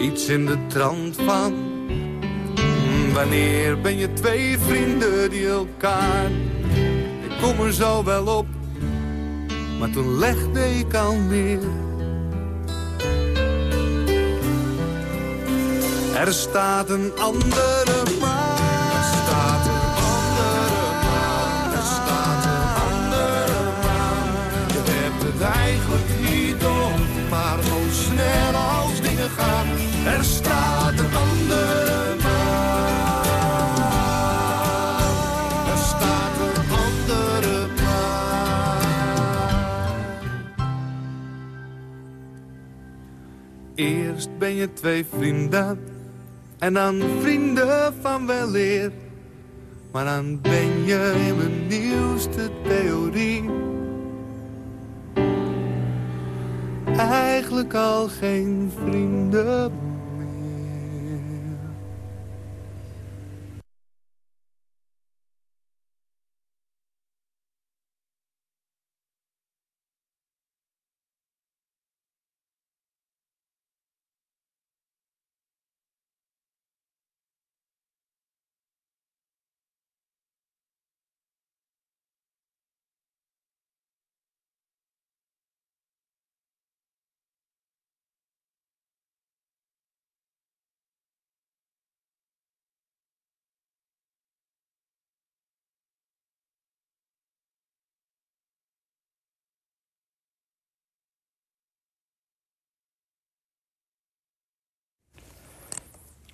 Speaker 5: Iets in de trant van... Hmm, wanneer ben je twee vrienden die elkaar... Ik kom er zo wel op. Maar toen legde ik al neer. Er staat een andere maan.
Speaker 6: Er staat een andere maan. Er staat een andere maan. Je hebt het eigenlijk niet door, maar zo snel als dingen gaan. Er staat een andere maan. Er staat een andere maan.
Speaker 5: Eerst ben je twee vrienden en dan vrienden van weleer. Maar dan ben je in mijn nieuwste theorie. Eigenlijk al geen vrienden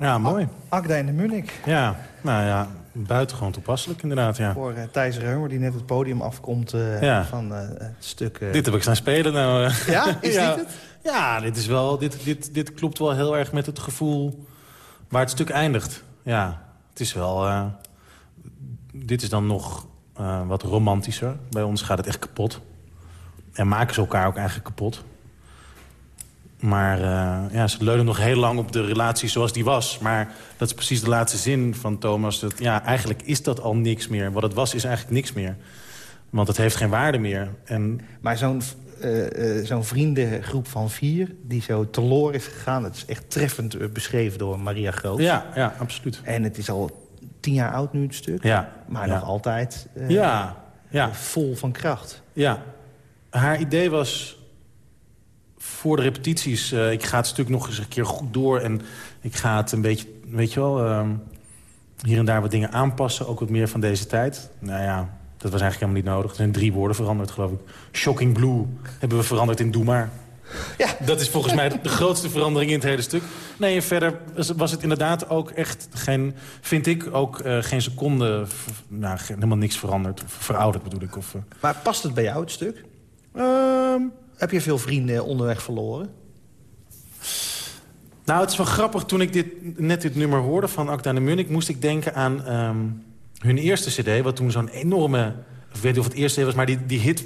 Speaker 4: Ja, mooi.
Speaker 3: Agda en de Munnik.
Speaker 4: Ja, nou ja, buitengewoon toepasselijk inderdaad, ja.
Speaker 3: Voor uh, Thijs Reumer, die net het podium afkomt uh,
Speaker 4: Ja.
Speaker 3: van uh, het stuk...
Speaker 4: Dit heb ik staan spelen nou. eh.
Speaker 3: Ja, is
Speaker 4: ja.
Speaker 3: dit het?
Speaker 4: Ja, dit, is wel, dit, dit, dit klopt wel heel erg met het gevoel waar het stuk eindigt. Ja, het is wel... eh, dit is dan nog eh, wat romantischer. Bij ons gaat het echt kapot. En maken ze elkaar ook eigenlijk kapot. Maar eh, ja, ze leunen nog heel lang op de relatie zoals die was. Maar dat is precies de laatste zin van Thomas. Dat, ja, eigenlijk is dat al niks meer. Wat het was, is eigenlijk niks meer. Want het heeft geen waarde meer. En
Speaker 3: Maar zo'n eh, eh, zo'n vriendengroep van vier die zo teloor is gegaan... dat is echt treffend beschreven door Maria Groot.
Speaker 4: ja, ja, absoluut.
Speaker 3: En het is al tien jaar oud nu, het stuk.
Speaker 4: Ja,
Speaker 3: Maar
Speaker 4: ja.
Speaker 3: nog altijd
Speaker 4: Ja, ja.
Speaker 3: vol van kracht.
Speaker 4: Ja, haar idee was voor de repetities... eh, ik ga het stuk nog eens een keer goed door... en ik ga het een beetje, weet je wel... ehm, hier en daar wat dingen aanpassen, ook wat meer van deze tijd. Nou ja, dat was eigenlijk helemaal niet nodig. Er zijn drie woorden veranderd, geloof ik. Shocking Blue hebben we veranderd in Doe maar.
Speaker 3: Ja.
Speaker 4: Dat is volgens mij de grootste verandering in het hele stuk. Nee, en verder was- het inderdaad ook echt geen... vind ik ook eh, geen seconde... nou, helemaal niks veranderd. Of verouderd bedoel ik. Of, eh,
Speaker 3: Maar past het bij jou, het stuk?
Speaker 4: Ehm,
Speaker 3: Heb je veel vrienden onderweg verloren?
Speaker 4: nou, het is wel grappig. Toen ik dit, net dit nummer hoorde van Acta de Munnik... moest ik denken aan ehm, hun eerste cd... wat toen zo'n enorme... Ik weet niet of het eerste was, maar die, die hit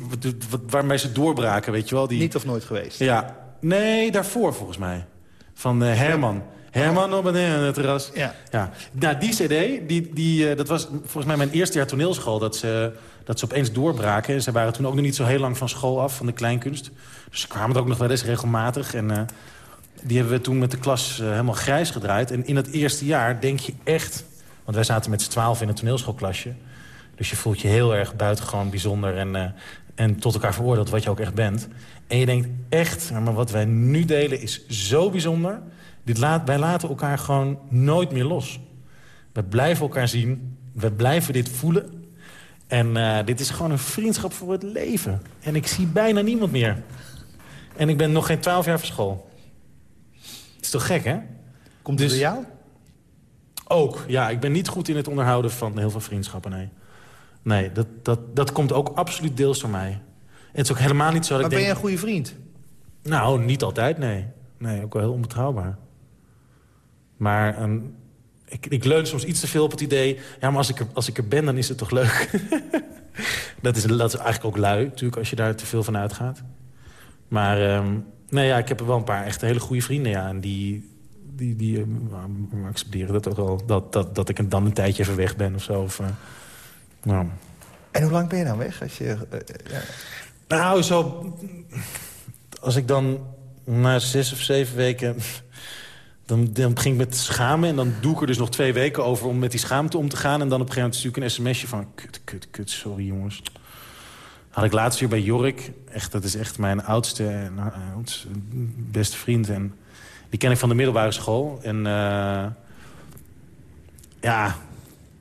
Speaker 4: waarmee ze doorbraken, weet je wel? Die,
Speaker 3: Niet of nooit geweest?
Speaker 4: Ja. Nee, daarvoor volgens mij. Van eh, Herman. Herman op en het terras.
Speaker 3: Ja.
Speaker 4: Ja. Nou, die cd, die, die, eh, dat was volgens mij mijn eerste jaar toneelschool... Dat ze, dat ze opeens doorbraken. En ze waren toen ook nog niet zo heel lang van school af, van de kleinkunst. Dus ze kwamen er ook nog wel eens regelmatig. En eh, die hebben we toen met de klas eh, helemaal grijs gedraaid. En in het eerste jaar denk je echt... Want wij zaten met z'n twaalf in een toneelschoolklasje. Dus je voelt je heel erg buitengewoon bijzonder... en, eh, en tot elkaar veroordeeld wat je ook echt bent. En je denkt echt, maar wat wij nu delen is zo bijzonder. Dit laat, wij laten elkaar gewoon nooit meer los. We blijven elkaar zien. We blijven dit voelen. En eh, dit is gewoon een vriendschap voor het leven. En ik zie bijna niemand meer. En ik ben nog geen twaalf jaar van school. Het is toch gek, hè?
Speaker 3: Komt het
Speaker 4: Dus-
Speaker 3: door jou?
Speaker 4: Ook, ja. Ik ben niet goed in het onderhouden van heel veel vriendschappen, nee. Nee, dat, dat, dat komt ook absoluut deels door mij. En het is ook helemaal niet zo dat
Speaker 3: Maar
Speaker 4: ik
Speaker 3: ben je
Speaker 4: denk...
Speaker 3: een goede vriend?
Speaker 4: Nou, niet altijd, nee. Nee, ook wel heel onbetrouwbaar. Maar ehm, ik, ik leun soms iets te veel op het idee... ja, maar als ik er, als ik er ben, dan is het toch leuk? dat, is, dat is eigenlijk ook lui, natuurlijk, als je daar te veel van uitgaat. Maar ehm, nee, ja, ik heb er wel een paar echt hele goede vrienden, ja. En die, die, die ehm, accepteren dat ook wel. Dat, dat, dat ik dan een tijdje even weg ben of zo. Of, eh, nou.
Speaker 3: En hoe lang ben je dan weg? Als je, eh, ja.
Speaker 4: Nou, zo... Als ik dan na zes of zeven weken... Dan, dan ging ik met schamen en dan doe ik er dus nog twee weken over... om met die schaamte om te gaan. En dan op een gegeven moment stuur ik een sms'je van... Kut, kut, kut, sorry jongens. Had ik laatst weer bij Jorik. Echt, dat is echt mijn oudste en eh, beste vriend. En die ken ik van de middelbare school. En eh, ja,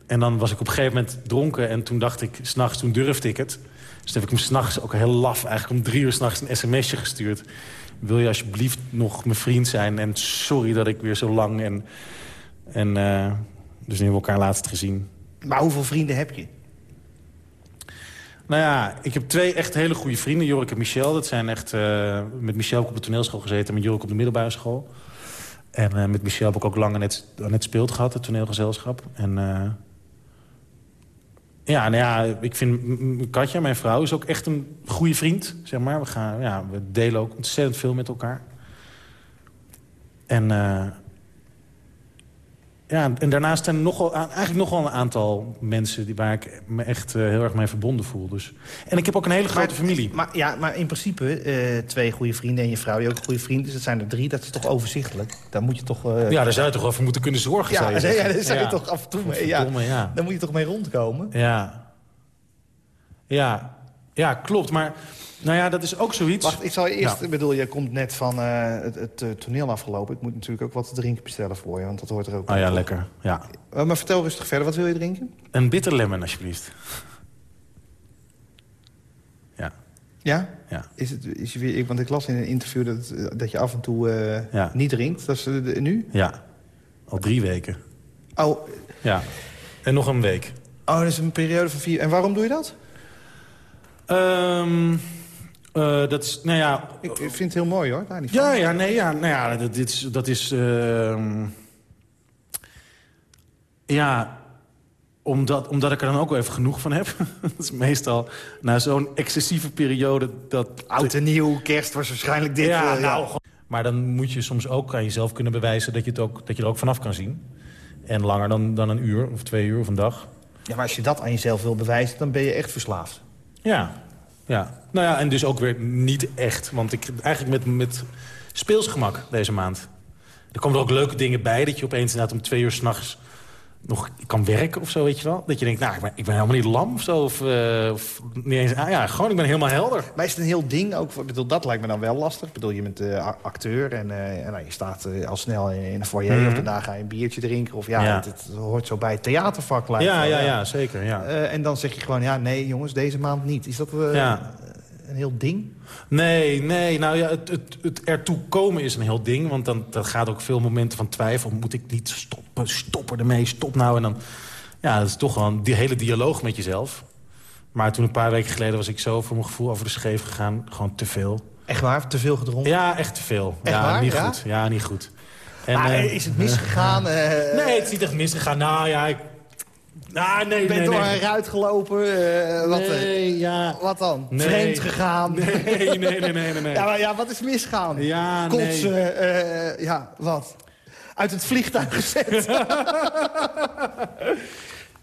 Speaker 4: en dan was ik op een gegeven moment dronken. En toen dacht ik, s'nachts, toen durfde ik het. Dus toen heb ik hem s'nachts ook heel laf, eigenlijk om drie uur s'nachts een sms'je gestuurd. Wil je alsjeblieft nog mijn vriend zijn? En sorry dat ik weer zo lang en... en eh, dus nu hebben we elkaar laatst gezien.
Speaker 3: Maar hoeveel vrienden heb je?
Speaker 4: Nou ja, ik heb twee echt hele goede vrienden. Jorik en Michel. Dat zijn echt... eh, met Michel heb ik op de toneelschool gezeten. Met Jorik op de middelbare school. En eh, met Michel heb ik ook lang aan het speelt gehad. Het toneelgezelschap. En... ja, nou ja, ik vind Katja, mijn vrouw, is ook echt een goede vriend. Zeg maar. we, gaan, ja, we delen ook ontzettend veel met elkaar. En, eh, ja, en daarnaast zijn er nogal, eigenlijk nog wel een aantal mensen... Die, waar ik me echt eh, heel erg mee verbonden voel. Dus. En ik heb ook een hele grote familie.
Speaker 3: Maar, ja, maar in principe eh, twee goede vrienden en je vrouw die ook een goede vriend is. Dat zijn er drie, dat is toch overzichtelijk? Daar moet je toch... eh,
Speaker 4: Ja, daar zou je toch wel voor moeten kunnen zorgen, zou
Speaker 3: ja,
Speaker 4: je
Speaker 3: ja, daar zou je toch af en toe mee... Ja,
Speaker 4: ja.
Speaker 3: daar moet je toch mee rondkomen?
Speaker 4: Ja. Ja. Ja, klopt. Maar nou ja, dat is ook zoiets.
Speaker 3: Wacht, ik zal je eerst...
Speaker 4: Ja.
Speaker 3: Ik bedoel, je komt net van eh, het, het eh, toneel afgelopen. Ik moet natuurlijk ook wat te drinken bestellen voor je, want dat hoort er ook
Speaker 4: Oh ja, lekker. Ja.
Speaker 3: Maar vertel rustig verder, wat wil je drinken?
Speaker 4: Een bitter lemon, alsjeblieft. Ja.
Speaker 3: Ja?
Speaker 4: Ja.
Speaker 3: Is het, is je want ik las in een interview dat, eh, dat je af en toe
Speaker 4: Ja.
Speaker 3: niet drinkt. Dat is nu?
Speaker 4: Ja. Al drie weken.
Speaker 3: Oh,
Speaker 4: Ja. En nog een week.
Speaker 3: oh, dat is een periode van vier... En waarom doe je dat?
Speaker 4: Ehm, eh, dat is, nou ja...
Speaker 3: Ik ik vind het heel mooi, hoor. Daar niet van.
Speaker 4: Ja, ja, nee, ja, nou ja, dat, dit is... Dat is ehm, ja, omdat, omdat ik er dan ook wel even genoeg van heb. dat is meestal na zo'n excessieve periode dat...
Speaker 3: Oud en nieuw, kerst was waarschijnlijk dit.
Speaker 4: ja,
Speaker 3: eh,
Speaker 4: nou, Maar dan moet je soms ook aan jezelf kunnen bewijzen... dat je, het ook, dat je er ook vanaf kan zien. En langer dan, dan een uur of twee uur of een dag.
Speaker 3: Ja, maar als je dat aan jezelf wil bewijzen, dan ben je echt verslaafd.
Speaker 4: Ja, ja. Nou ja, en dus ook weer niet echt. Want ik eigenlijk met, met speelsgemak deze maand. Er komen ook leuke dingen bij. Dat je opeens inderdaad om twee uur s'nachts nog kan werken of zo, weet je wel. Dat je denkt, nou, ik ben, ik ben helemaal niet lam of zo. Of, of niet eens, ah, ja, gewoon, ik ben helemaal helder.
Speaker 3: Maar is het een heel ding ook? Ik bedoel, dat lijkt me dan wel lastig. Ik bedoel, je bent a- acteur en, eh, en nou, je staat al snel in, in een foyer...
Speaker 4: Mhm.
Speaker 3: of daarna ga je een biertje drinken. Of ja,
Speaker 4: Ja.
Speaker 3: Het, het hoort zo bij het theatervak. lijkt
Speaker 4: Ja, ja, ja, zeker, ja.
Speaker 3: En dan zeg je gewoon, ja, nee jongens, deze maand niet. Is dat
Speaker 4: Ja.
Speaker 3: Een heel ding?
Speaker 4: Nee, nee, nou ja, het, het, het ertoe komen is een heel ding. Want dan dat gaat ook veel momenten van twijfel. Moet ik niet stoppen, stoppen ermee, stop nou. En dan, ja, dat is toch wel een die hele dialoog met jezelf. Maar toen een paar weken geleden was ik zo voor mijn gevoel over de scheef gegaan. Gewoon te veel.
Speaker 3: Echt waar? Te veel gedronken?
Speaker 4: Ja, echt te veel.
Speaker 3: Echt
Speaker 4: ja,
Speaker 3: waar,
Speaker 4: niet
Speaker 3: ja?
Speaker 4: goed. Ja, niet goed. En,
Speaker 3: maar
Speaker 4: eh,
Speaker 3: is het misgegaan? eh,
Speaker 4: Nee, het is niet echt misgegaan. Nou ja, ik... Nou, nee,
Speaker 3: Je bent
Speaker 4: nee,
Speaker 3: door
Speaker 4: nee.
Speaker 3: een ruit gelopen? eh, wat,
Speaker 4: Nee, ja.
Speaker 3: wat dan?
Speaker 4: Nee.
Speaker 3: Vreemd gegaan?
Speaker 4: Nee, nee, nee, nee, nee. nee.
Speaker 3: Ja, maar ja, wat is misgaan?
Speaker 4: Ja, nee.
Speaker 3: Eh, ja, wat? Uit het vliegtuig gezet?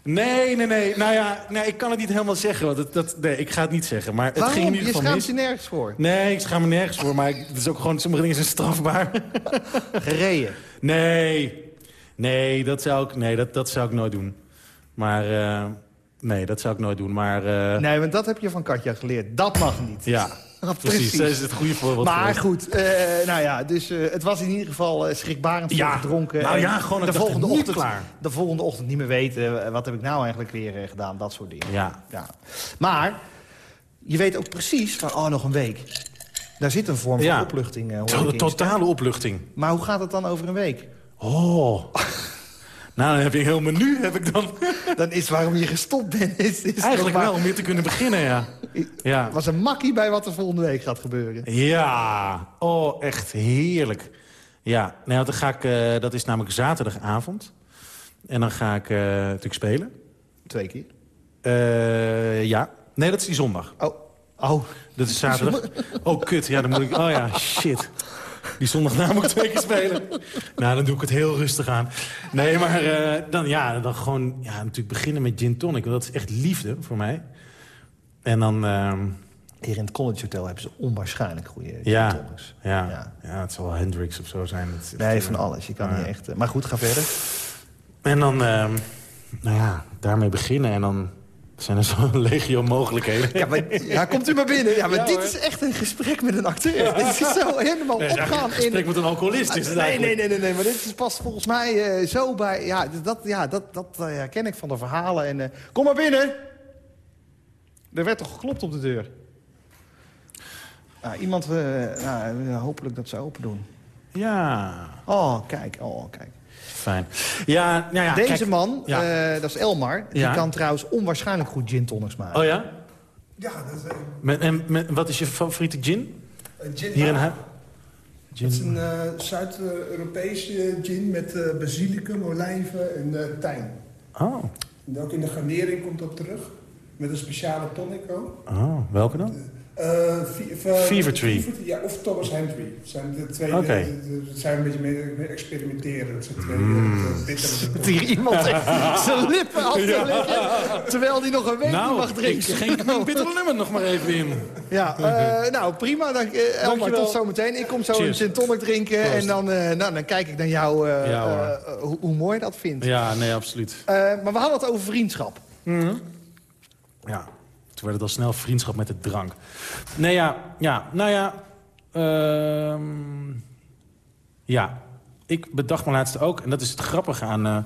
Speaker 4: Nee, nee, nee. Nou ja, nee, ik kan het niet helemaal zeggen. Want het, dat, nee, ik ga het niet zeggen. Maar het
Speaker 3: Waarom?
Speaker 4: ging in ieder
Speaker 3: Je schaamt
Speaker 4: mis.
Speaker 3: je nergens voor.
Speaker 4: Nee, ik schaam me nergens voor. Maar ik- het is ook gewoon, sommige dingen zijn strafbaar.
Speaker 3: Gereden.
Speaker 4: nee, nee, dat zou ik, nee dat, dat zou ik nooit doen. Maar, eh, nee, dat zou ik nooit doen. Maar, eh,
Speaker 3: Nee, want dat heb je van Katja geleerd. Dat mag niet.
Speaker 4: ja,
Speaker 3: Precies.
Speaker 4: precies. Dat is het goede voorbeeld
Speaker 3: Maar
Speaker 4: geweest.
Speaker 3: goed, eh, nou ja, dus eh, het was in ieder geval schrikbarend
Speaker 4: Ja,
Speaker 3: gedronken.
Speaker 4: nou ja, gewoon,
Speaker 3: de volgende ochtend,
Speaker 4: klaar.
Speaker 3: De volgende ochtend niet meer weten, wat heb ik nou eigenlijk weer gedaan, dat soort dingen.
Speaker 4: Ja.
Speaker 3: Ja. Maar je weet ook precies van, oh, nog een week. Daar zit een vorm van
Speaker 4: Ja.
Speaker 3: opluchting. hoor
Speaker 4: To-. Totale opluchting.
Speaker 3: Maar hoe gaat het dan over een week?
Speaker 4: Oh. nou, dan heb je een heel menu, heb ik dan.
Speaker 3: Dan is waarom je gestopt bent. Is, is
Speaker 4: Eigenlijk wel, om weer te kunnen beginnen, ja. Ja.
Speaker 3: was een makkie bij wat er volgende week gaat gebeuren.
Speaker 4: Ja, oh, echt heerlijk. Ja, nou, dan ga ik, eh, dat is namelijk zaterdagavond. En dan ga ik eh, natuurlijk spelen.
Speaker 3: Twee keer.
Speaker 4: Eh, ja, nee, dat is die zondag.
Speaker 3: Oh, oh.
Speaker 4: Dat is zaterdag. Oh, kut, ja, dan moet ik... Oh ja, shit. Die zondag na moet ik twee keer spelen. Nou, dan doe ik het heel rustig aan. Nee, maar eh, dan, ja, dan gewoon ja, natuurlijk beginnen met gin tonic. Want dat is echt liefde voor mij. En dan... ehm,
Speaker 3: Hier in het College Hotel hebben ze onwaarschijnlijk goede
Speaker 4: ja,
Speaker 3: gin tonics.
Speaker 4: ja,
Speaker 3: Ja.
Speaker 4: ja. het zal wel Hendrix of zo zijn. Het
Speaker 3: Nee, van
Speaker 4: eh,
Speaker 3: alles. Je kan niet echt... eh, Maar goed, ga verder.
Speaker 4: En dan, ehm, nou ja, daarmee beginnen. En dan zijn er zo'n legio mogelijkheden.
Speaker 3: Ja, maar, ja, komt u maar binnen. Ja, maar
Speaker 4: Ja,
Speaker 3: dit
Speaker 4: hoor.
Speaker 3: is echt een gesprek met een acteur. Dit is zo helemaal
Speaker 4: Nee,
Speaker 3: opgaan
Speaker 4: een gesprek
Speaker 3: in...
Speaker 4: met een alcoholist. Is het
Speaker 3: Nee,
Speaker 4: eigenlijk.
Speaker 3: nee, nee, nee, nee, maar dit is pas volgens mij eh, zo bij... Ja, dat, ja, dat, dat eh, herken ik van de verhalen. En, eh, kom maar binnen! Er werd toch geklopt op de deur? Nou, iemand... eh, nou, hopelijk dat ze open doen.
Speaker 4: Ja,
Speaker 3: Oh, kijk, oh, kijk.
Speaker 4: Fijn. Ja, nou ja,
Speaker 3: Deze
Speaker 4: kijk.
Speaker 3: man,
Speaker 4: Ja.
Speaker 3: eh, dat is Elmar, die
Speaker 4: Ja.
Speaker 3: kan trouwens onwaarschijnlijk goed gin tonics maken.
Speaker 4: Oh ja?
Speaker 7: Ja, dat is, eh,
Speaker 4: Met, en met, wat is je favoriete gin?
Speaker 7: een gin.
Speaker 4: Hier in huis?
Speaker 7: Het is een eh, Zuid-Europese gin met eh, basilicum, olijven en eh, tijm.
Speaker 4: Oh,
Speaker 7: En ook in de garnering komt dat terug. Met een speciale tonic ook.
Speaker 4: oh welke dan?
Speaker 7: Fe-
Speaker 4: Fever Tree.
Speaker 7: Ja, of Thomas Henry. Dat zijn de twee.
Speaker 4: Oké.
Speaker 7: eh, zijn een beetje mee, mee experimenteren. Dat zijn twee
Speaker 4: Mm.
Speaker 7: eh,
Speaker 3: Dat hier iemand zijn lippen af te likken, terwijl hij nog een week mag
Speaker 4: Nou, ik
Speaker 3: drinken.
Speaker 4: schenk mijn bittere lemon nog maar even in.
Speaker 3: Ja, eh, nou prima. Dank, eh, Elmar,
Speaker 4: Dankjewel.
Speaker 3: tot zometeen. Ik kom zo
Speaker 4: Cheers.
Speaker 3: een gin tonic drinken
Speaker 4: Proost.
Speaker 3: en dan, eh, nou, dan kijk ik naar jou eh,
Speaker 4: Ja, hoor.
Speaker 3: eh, hoe, hoe mooi je dat vindt.
Speaker 4: Ja, nee, absoluut.
Speaker 3: Eh, maar we hadden het over vriendschap.
Speaker 4: Ja, toen werd het al snel vriendschap met de drank. Nee, ja, ja, nou ja... ehm, ja, ik bedacht me laatst ook, en dat is het grappige aan... eh,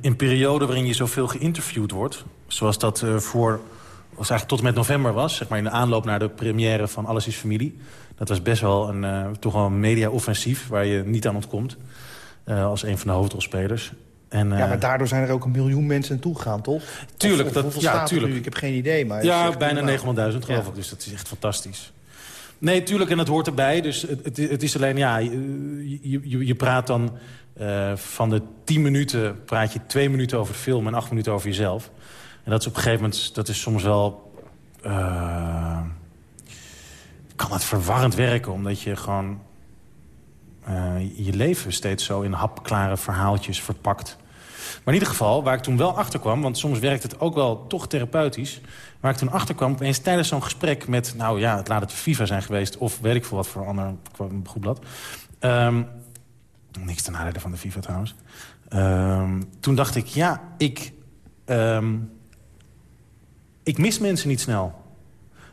Speaker 4: een, periode waarin je zoveel geïnterviewd wordt... zoals dat eh, voor, was eigenlijk tot met november was... zeg maar in de aanloop naar de première van Alles is Familie. Dat was best wel een, eh, toch wel een media-offensief waar je niet aan ontkomt. als een van de hoofdrolspelers. En,
Speaker 3: ja, maar
Speaker 4: eh,
Speaker 3: daardoor zijn er ook een miljoen mensen naartoe gegaan, toch?
Speaker 4: Tuurlijk.
Speaker 3: Of,
Speaker 4: dat, ja, tuurlijk.
Speaker 3: nu? Ik heb geen idee. Maar
Speaker 4: ja, bijna 900.000 geloof
Speaker 3: Ja.
Speaker 4: ik. Dus dat is echt fantastisch. Nee, tuurlijk, en dat hoort erbij. Dus het, het, is alleen, ja, je, je, je praat dan eh, van de 10 minuten... praat je twee minuten over de film en acht minuten over jezelf. En dat is op een gegeven moment, dat is soms wel... eh, kan het verwarrend werken, omdat je gewoon... eh, je leven steeds zo in hapklare verhaaltjes verpakt. Maar in ieder geval, waar ik toen wel achter kwam... want soms werkt het ook wel toch therapeutisch... waar ik toen achter kwam, tijdens zo'n gesprek met... nou ja, het laat het FIFA zijn geweest... of weet ik veel wat voor ander goed blad. Ehm, niks ten nadele van de FIFA trouwens. Ehm, toen dacht ik, ja, ik... ehm, ik mis mensen niet snel.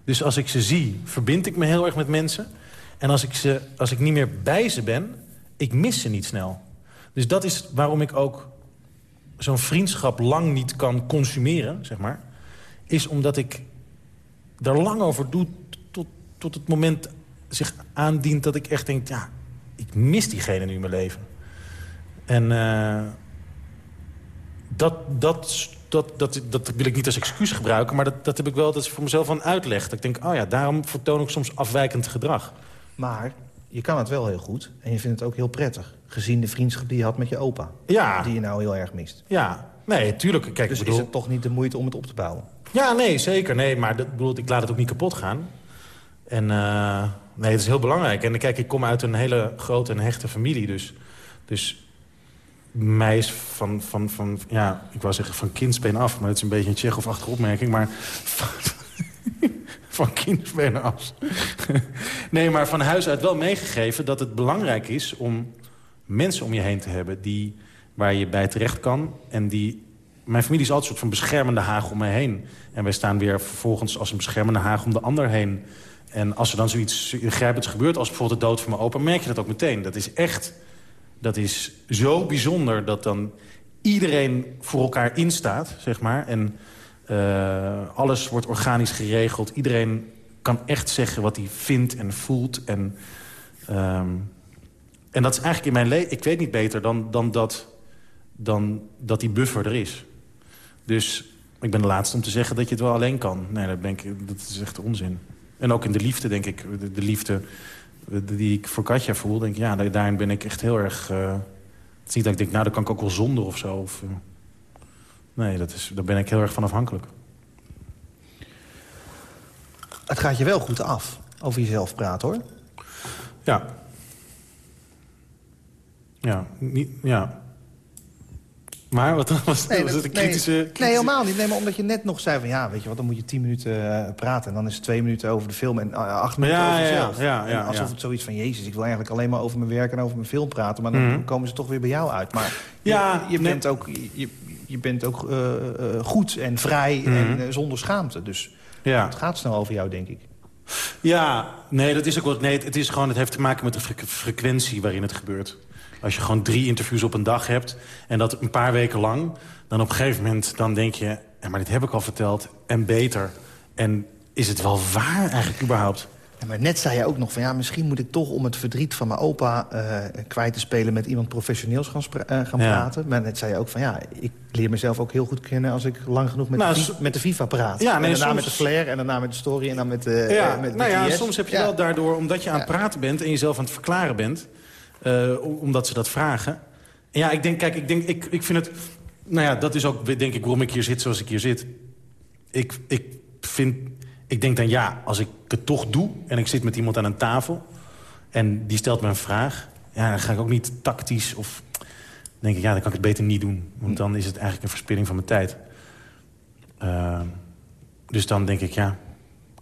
Speaker 4: Dus als ik ze zie, verbind ik me heel erg met mensen. En als ik, ze, als ik niet meer bij ze ben, ik mis ze niet snel. Dus dat is waarom ik ook zo'n vriendschap lang niet kan consumeren, zeg maar. Is omdat ik er lang over doe tot, tot het moment zich aandient dat ik echt denk... ja, ik mis diegene nu in mijn leven. En eh, dat, dat, dat, dat, dat wil ik niet als excuus gebruiken... maar dat, dat heb ik wel, dat is voor mezelf een uitleg. Dat ik denk, oh ja, daarom vertoon ik soms afwijkend gedrag.
Speaker 3: Maar je kan het wel heel goed en je vindt het ook heel prettig. Gezien de vriendschap die je had met je opa.
Speaker 4: Ja.
Speaker 3: Die je nou heel erg mist.
Speaker 4: Ja, nee, tuurlijk. Kijk,
Speaker 3: Dus
Speaker 4: ik bedoel...
Speaker 3: is het toch niet de moeite om het op te bouwen?
Speaker 4: Ja, nee, zeker. Nee, maar dat, bedoel, ik laat het ook niet kapot gaan. En eh, nee, het is heel belangrijk. En kijk, ik kom uit een hele grote en hechte familie. Dus, dus mij is van, van, van, ja, ik wou zeggen van kindsbeen af. Maar dat is een beetje een Tsjechov-achtige opmerking. Maar van, kindsbeen af. nee, maar van huis uit wel meegegeven dat het belangrijk is om mensen om je heen te hebben... Die, waar je bij terecht kan en die mijn familie is altijd een soort van beschermende haag om mij heen. En wij staan weer vervolgens als een beschermende haag om de ander heen. En als er dan zoiets ingrijpends gebeurt, als bijvoorbeeld de dood van mijn opa... merk je dat ook meteen. Dat is echt, dat is zo bijzonder dat dan iedereen voor elkaar instaat, zeg maar. En alles wordt organisch geregeld. Iedereen kan echt zeggen wat hij vindt en voelt. En, um, en dat is eigenlijk in mijn leven... Ik weet niet beter dan, dan, dat, dan dat die buffer er is. Dus ik ben de laatste om te zeggen dat je het wel alleen kan. Nee, dat, ben ik, dat is echt onzin. En ook in de liefde, denk ik. De, de liefde die ik voor Katja voel, denk ik... ja, daarin ben ik echt heel erg... Uh, het is niet dat ik denk, nou, dan kan ik ook wel zonder of zo. Of, uh, nee, dat is, daar ben ik heel erg van afhankelijk.
Speaker 3: Het gaat je wel goed af, over jezelf praten, hoor.
Speaker 4: Ja. Ja, niet, ja. Maar wat was,
Speaker 3: nee, dat,
Speaker 4: het een kritische,
Speaker 3: nee,
Speaker 4: kritische...
Speaker 3: Nee, helemaal niet. Nee, maar omdat je net nog zei van... ja, weet je wat, dan moet je tien minuten uh, praten... en dan is het twee minuten over de film en uh, acht minuten
Speaker 4: ja,
Speaker 3: over
Speaker 4: ja,
Speaker 3: jezelf.
Speaker 4: Ja, ja,
Speaker 3: en alsof
Speaker 4: ja.
Speaker 3: het zoiets van... jezus, ik wil eigenlijk alleen maar over mijn werk en over mijn film praten... maar dan
Speaker 4: Mhm.
Speaker 3: komen ze toch weer bij jou uit. Maar
Speaker 4: Ja,
Speaker 3: je, je
Speaker 4: nee.
Speaker 3: bent ook, je, je bent ook uh, goed en vrij
Speaker 4: Mhm.
Speaker 3: en uh, zonder schaamte. Dus
Speaker 4: Ja.
Speaker 3: het gaat snel over jou, denk ik.
Speaker 4: Ja, nee, dat is ook wel. Nee, het is gewoon. Het heeft te maken met de fre- frequentie waarin het gebeurt. Als je gewoon drie interviews op een dag hebt en dat een paar weken lang, dan op een gegeven moment dan denk je, maar dit heb ik al verteld en beter. En is het wel waar eigenlijk überhaupt?
Speaker 3: Ja, maar net zei je ook nog van ja, misschien moet ik toch om het verdriet van mijn opa eh, kwijt te spelen met iemand professioneels gaan, eh, gaan
Speaker 4: Ja.
Speaker 3: praten. Maar net zei je ook van ja, ik leer mezelf ook heel goed kennen als ik lang genoeg met,
Speaker 4: Nou,
Speaker 3: de, Vi- met de FIFA praat.
Speaker 4: Ja, nee,
Speaker 3: en daarna
Speaker 4: soms-
Speaker 3: met de flair en daarna met de story en dan met de
Speaker 4: ja,
Speaker 3: eh, met
Speaker 4: nou ja, soms heb je wel daardoor, omdat je aan het praten bent en jezelf aan het verklaren bent, eh, om- omdat ze dat vragen. En ja, ik denk, kijk, ik denk, ik, ik vind het, nou ja, dat is ook, denk ik, waarom ik hier zit zoals ik hier zit. Ik, ik vind, ik denk dan, ja, als ik het toch doe en ik zit met iemand aan een tafel en die stelt me een vraag, ja, dan ga ik ook niet tactisch of denk ik, ja, dan kan ik het beter niet doen, want dan is het eigenlijk een verspilling van mijn tijd. Eh, dus dan denk ik, ja,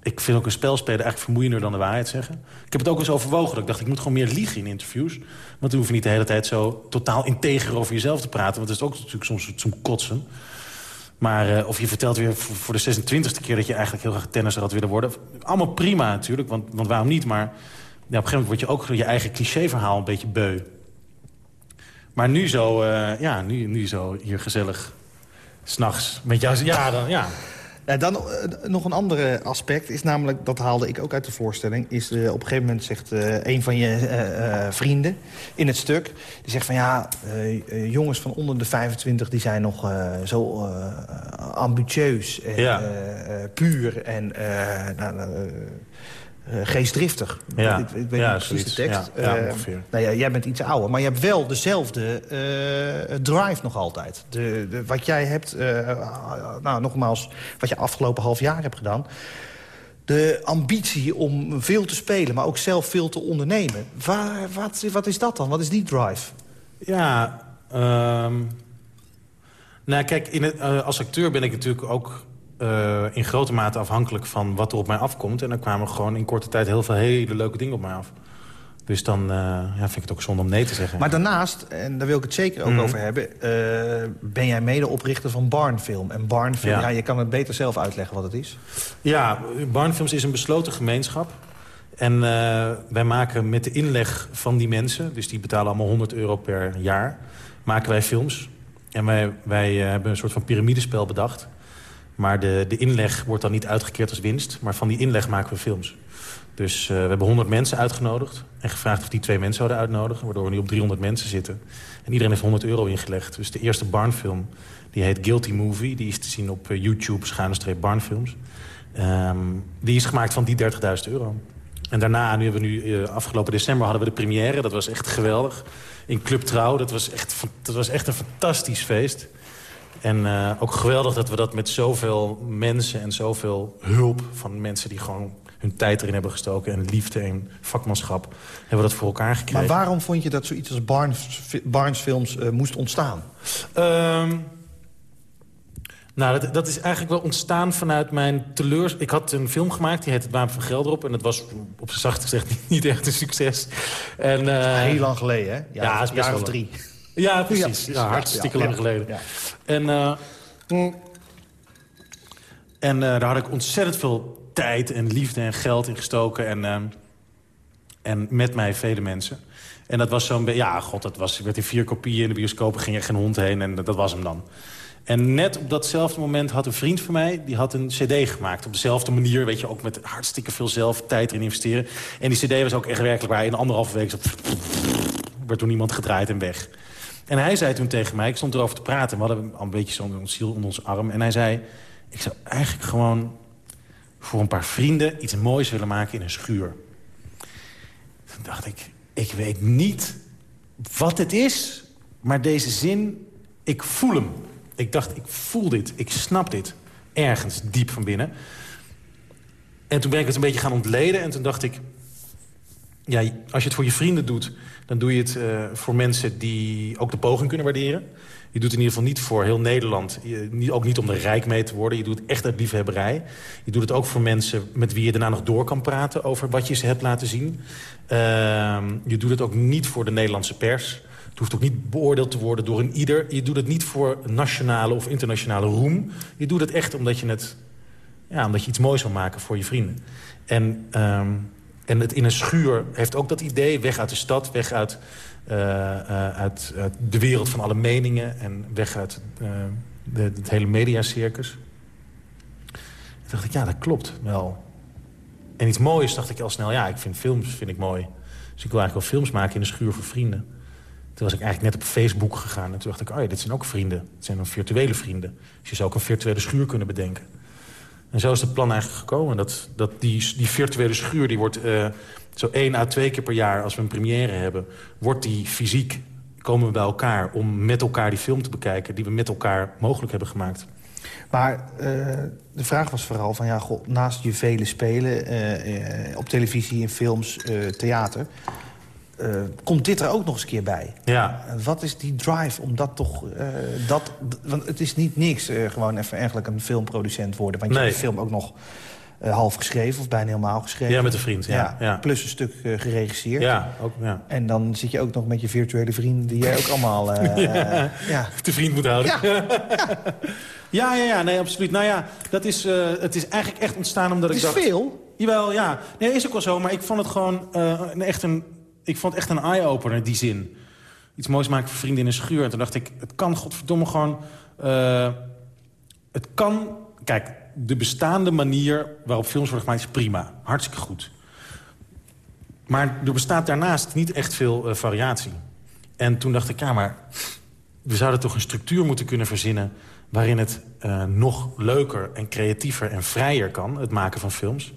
Speaker 4: ik vind ook een spel spelen eigenlijk vermoeiender dan de waarheid zeggen. Ik heb het ook eens overwogen. Dat ik dacht, ik moet gewoon meer liegen in interviews. Want dan hoef je niet de hele tijd zo totaal integer over jezelf te praten. Want dat is ook natuurlijk soms zo'n kotsen. Maar uh, of je vertelt weer voor, de 26e keer... dat je eigenlijk heel graag tennisser had willen worden. Allemaal prima natuurlijk, want, want waarom niet? Maar ja, op een gegeven moment word je ook je eigen clichéverhaal een beetje beu. Maar nu zo, uh, ja, nu, nu zo hier gezellig... S'nachts met jou, ja, dan, ja.
Speaker 3: Ja, dan eh, nog een ander aspect is namelijk, dat haalde ik ook uit de voorstelling... is eh, op een gegeven moment zegt eh, een van je eh, eh, vrienden in het stuk... die zegt van ja, eh, eh, jongens van onder de 25 die zijn nog eh, zo eh, ambitieus en
Speaker 4: Ja.
Speaker 3: eh, eh, puur en eh, nou, nou, eh, eh, geestdriftig.
Speaker 4: Ja.
Speaker 3: Ik, ik weet
Speaker 4: Ja,
Speaker 3: niet precies de tekst.
Speaker 4: Ja, ja,
Speaker 3: Eh,
Speaker 4: ongeveer.
Speaker 3: nou ja, jij bent iets ouder, maar je hebt wel dezelfde eh, drive nog altijd. De, de, wat jij hebt, eh, nou nogmaals, wat je afgelopen half jaar hebt gedaan... de ambitie om veel te spelen, maar ook zelf veel te ondernemen. Waar, wat, wat is dat dan? Wat is die drive?
Speaker 4: Ja, ehm nou kijk, in het, eh, als acteur ben ik natuurlijk ook eh, in grote mate afhankelijk van wat er op mij afkomt. En dan kwamen gewoon in korte tijd heel veel hele leuke dingen op mij af. Dus dan eh, ja, vind ik het ook zonde om nee te zeggen.
Speaker 3: Maar daarnaast, en daar wil ik het zeker ook
Speaker 4: Mhm.
Speaker 3: over hebben... eh, ben jij medeoprichter van Barnfilm. En Barnfilm, ja.
Speaker 4: Ja.
Speaker 3: je kan het beter zelf uitleggen wat het is.
Speaker 4: Ja, Barnfilms is een besloten gemeenschap. En wij maken met de inleg van die mensen... dus die betalen allemaal 100 euro per jaar... maken wij films. En wij, wij hebben een soort van piramidespel bedacht. Maar de, de inleg wordt dan niet uitgekeerd als winst. Maar van die inleg maken we films. Dus eh, we hebben 100 mensen uitgenodigd. En gevraagd of die twee mensen zouden uitnodigen. Waardoor we nu op 300 mensen zitten. En iedereen heeft 100 euro ingelegd. Dus de eerste Barnfilm, die heet Guilty Movie. Die is te zien op eh, YouTube, schuine streep Barnfilms. Ehm, die is gemaakt van die 30.000 euro. En daarna, nu hebben we nu, eh, afgelopen december hadden we de première. Dat was echt geweldig. In Club Trouw, dat was echt, dat was echt een fantastisch feest. En eh, ook geweldig dat we dat met zoveel mensen en zoveel hulp... van mensen die gewoon hun tijd erin hebben gestoken... en liefde en vakmanschap, hebben we dat voor elkaar gekregen.
Speaker 3: Maar waarom vond je dat zoiets als Barnes, Barnesfilms eh, moest ontstaan?
Speaker 4: Ehm, nou, dat, dat is eigenlijk wel ontstaan vanuit mijn teleurs... Ik had een film gemaakt, die heet Het Wapen van Gelderop... en dat was op zijn zacht gezegd niet, echt een succes. En, eh,
Speaker 3: Heel lang geleden, hè?
Speaker 4: Ja, is best
Speaker 3: jaar
Speaker 4: wel
Speaker 3: of drie.
Speaker 4: Ja, precies.
Speaker 3: Ja,
Speaker 4: Ja, hartstikke lang geleden. En, eh, en eh, daar had ik ontzettend veel tijd en liefde en geld in gestoken. En, eh, en met mij vele mensen. En dat was zo'n... Ja, god, dat was, werd in vier kopieën in de bioscoop. ging er geen hond heen en dat, dat was hem dan. En net op datzelfde moment had een vriend van mij... die had een cd gemaakt op dezelfde manier. Weet je, ook met hartstikke veel zelf tijd erin investeren. En die cd was ook echt werkelijk waar. In anderhalve week zo werd door niemand gedraaid en weg. En hij zei toen tegen mij, ik stond erover te praten... we hadden een beetje zo'n ziel onder ons arm. En hij zei, ik zou eigenlijk gewoon voor een paar vrienden... iets moois willen maken in een schuur. Toen dacht ik, ik weet niet wat het is... maar deze zin, ik voel hem. Ik dacht, ik voel dit, ik snap dit. Ergens, diep van binnen. En toen ben ik het een beetje gaan ontleden. En toen dacht ik, ja, als je het voor je vrienden doet... dan doe je het eh, voor mensen die ook de poging kunnen waarderen. Je doet het in ieder geval niet voor heel Nederland. Je, ook niet om er rijk mee te worden. Je doet het echt uit liefhebberij. Je doet het ook voor mensen met wie je daarna nog door kan praten... over wat je ze hebt laten zien. Ehm, je doet het ook niet voor de Nederlandse pers. Het hoeft ook niet beoordeeld te worden door een ieder. Je doet het niet voor nationale of internationale roem. Je doet het echt omdat je, het, ja, omdat je iets moois wil maken voor je vrienden. En... ehm, en het in een schuur heeft ook dat idee. Weg uit de stad, weg uit, eh, eh, uit, de wereld van alle meningen... en weg uit eh, de, het hele mediacircus. Toen dacht ik, ja, dat klopt wel. En iets moois dacht ik al snel, ja, ik vind films vind ik mooi. Dus ik wil eigenlijk wel films maken in een schuur voor vrienden. Toen was ik eigenlijk net op Facebook gegaan. En toen dacht ik, oh ja, dit zijn ook vrienden. Het zijn dan virtuele vrienden. Dus je zou ook een virtuele schuur kunnen bedenken. En zo is het plan eigenlijk gekomen. Dat, dat die, die virtuele schuur die wordt eh, zo één à twee keer per jaar... als we een première hebben, wordt die fysiek... komen we bij elkaar om met elkaar die film te bekijken... die we met elkaar mogelijk hebben gemaakt.
Speaker 3: Maar eh, de vraag was vooral van, ja, god, naast je vele spelen... eh, op televisie, in films, theater... eh, komt dit er ook nog eens een keer bij.
Speaker 4: Ja,
Speaker 3: En Wat is die drive om dat toch... eh, dat, want het is niet niks eh, gewoon even eigenlijk een filmproducent worden. Want je hebt de film ook nog eh, half geschreven of bijna helemaal geschreven.
Speaker 4: ja met een vriend. Ja, ja.
Speaker 3: Plus een stuk eh, geregisseerd.
Speaker 4: ja, ook, ja.
Speaker 3: En dan zit je ook nog met je virtuele vrienden... die jij ook allemaal... eh,
Speaker 4: Ja.
Speaker 3: ja.
Speaker 4: de vriend moet houden.
Speaker 3: Ja.
Speaker 4: Ja, ja, ja, nee, absoluut. Nou ja, dat is, eh, het is eigenlijk echt ontstaan omdat
Speaker 3: Het
Speaker 4: ik
Speaker 3: is
Speaker 4: dacht...
Speaker 3: veel.
Speaker 4: Jawel, ja. Nee, is ook wel zo. Maar ik vond het gewoon eh, een, echt een... Ik vond echt een eye-opener, die zin. Iets moois maken voor vrienden in een schuur. En toen dacht ik, het kan godverdomme gewoon... eh, het kan kijk, de bestaande manier waarop films worden gemaakt is prima. Hartstikke goed. Maar er bestaat daarnaast niet echt veel uh, variatie. En toen dacht ik, ja, maar we zouden toch een structuur moeten kunnen verzinnen... waarin het uh, nog leuker en creatiever en vrijer kan, het maken van films.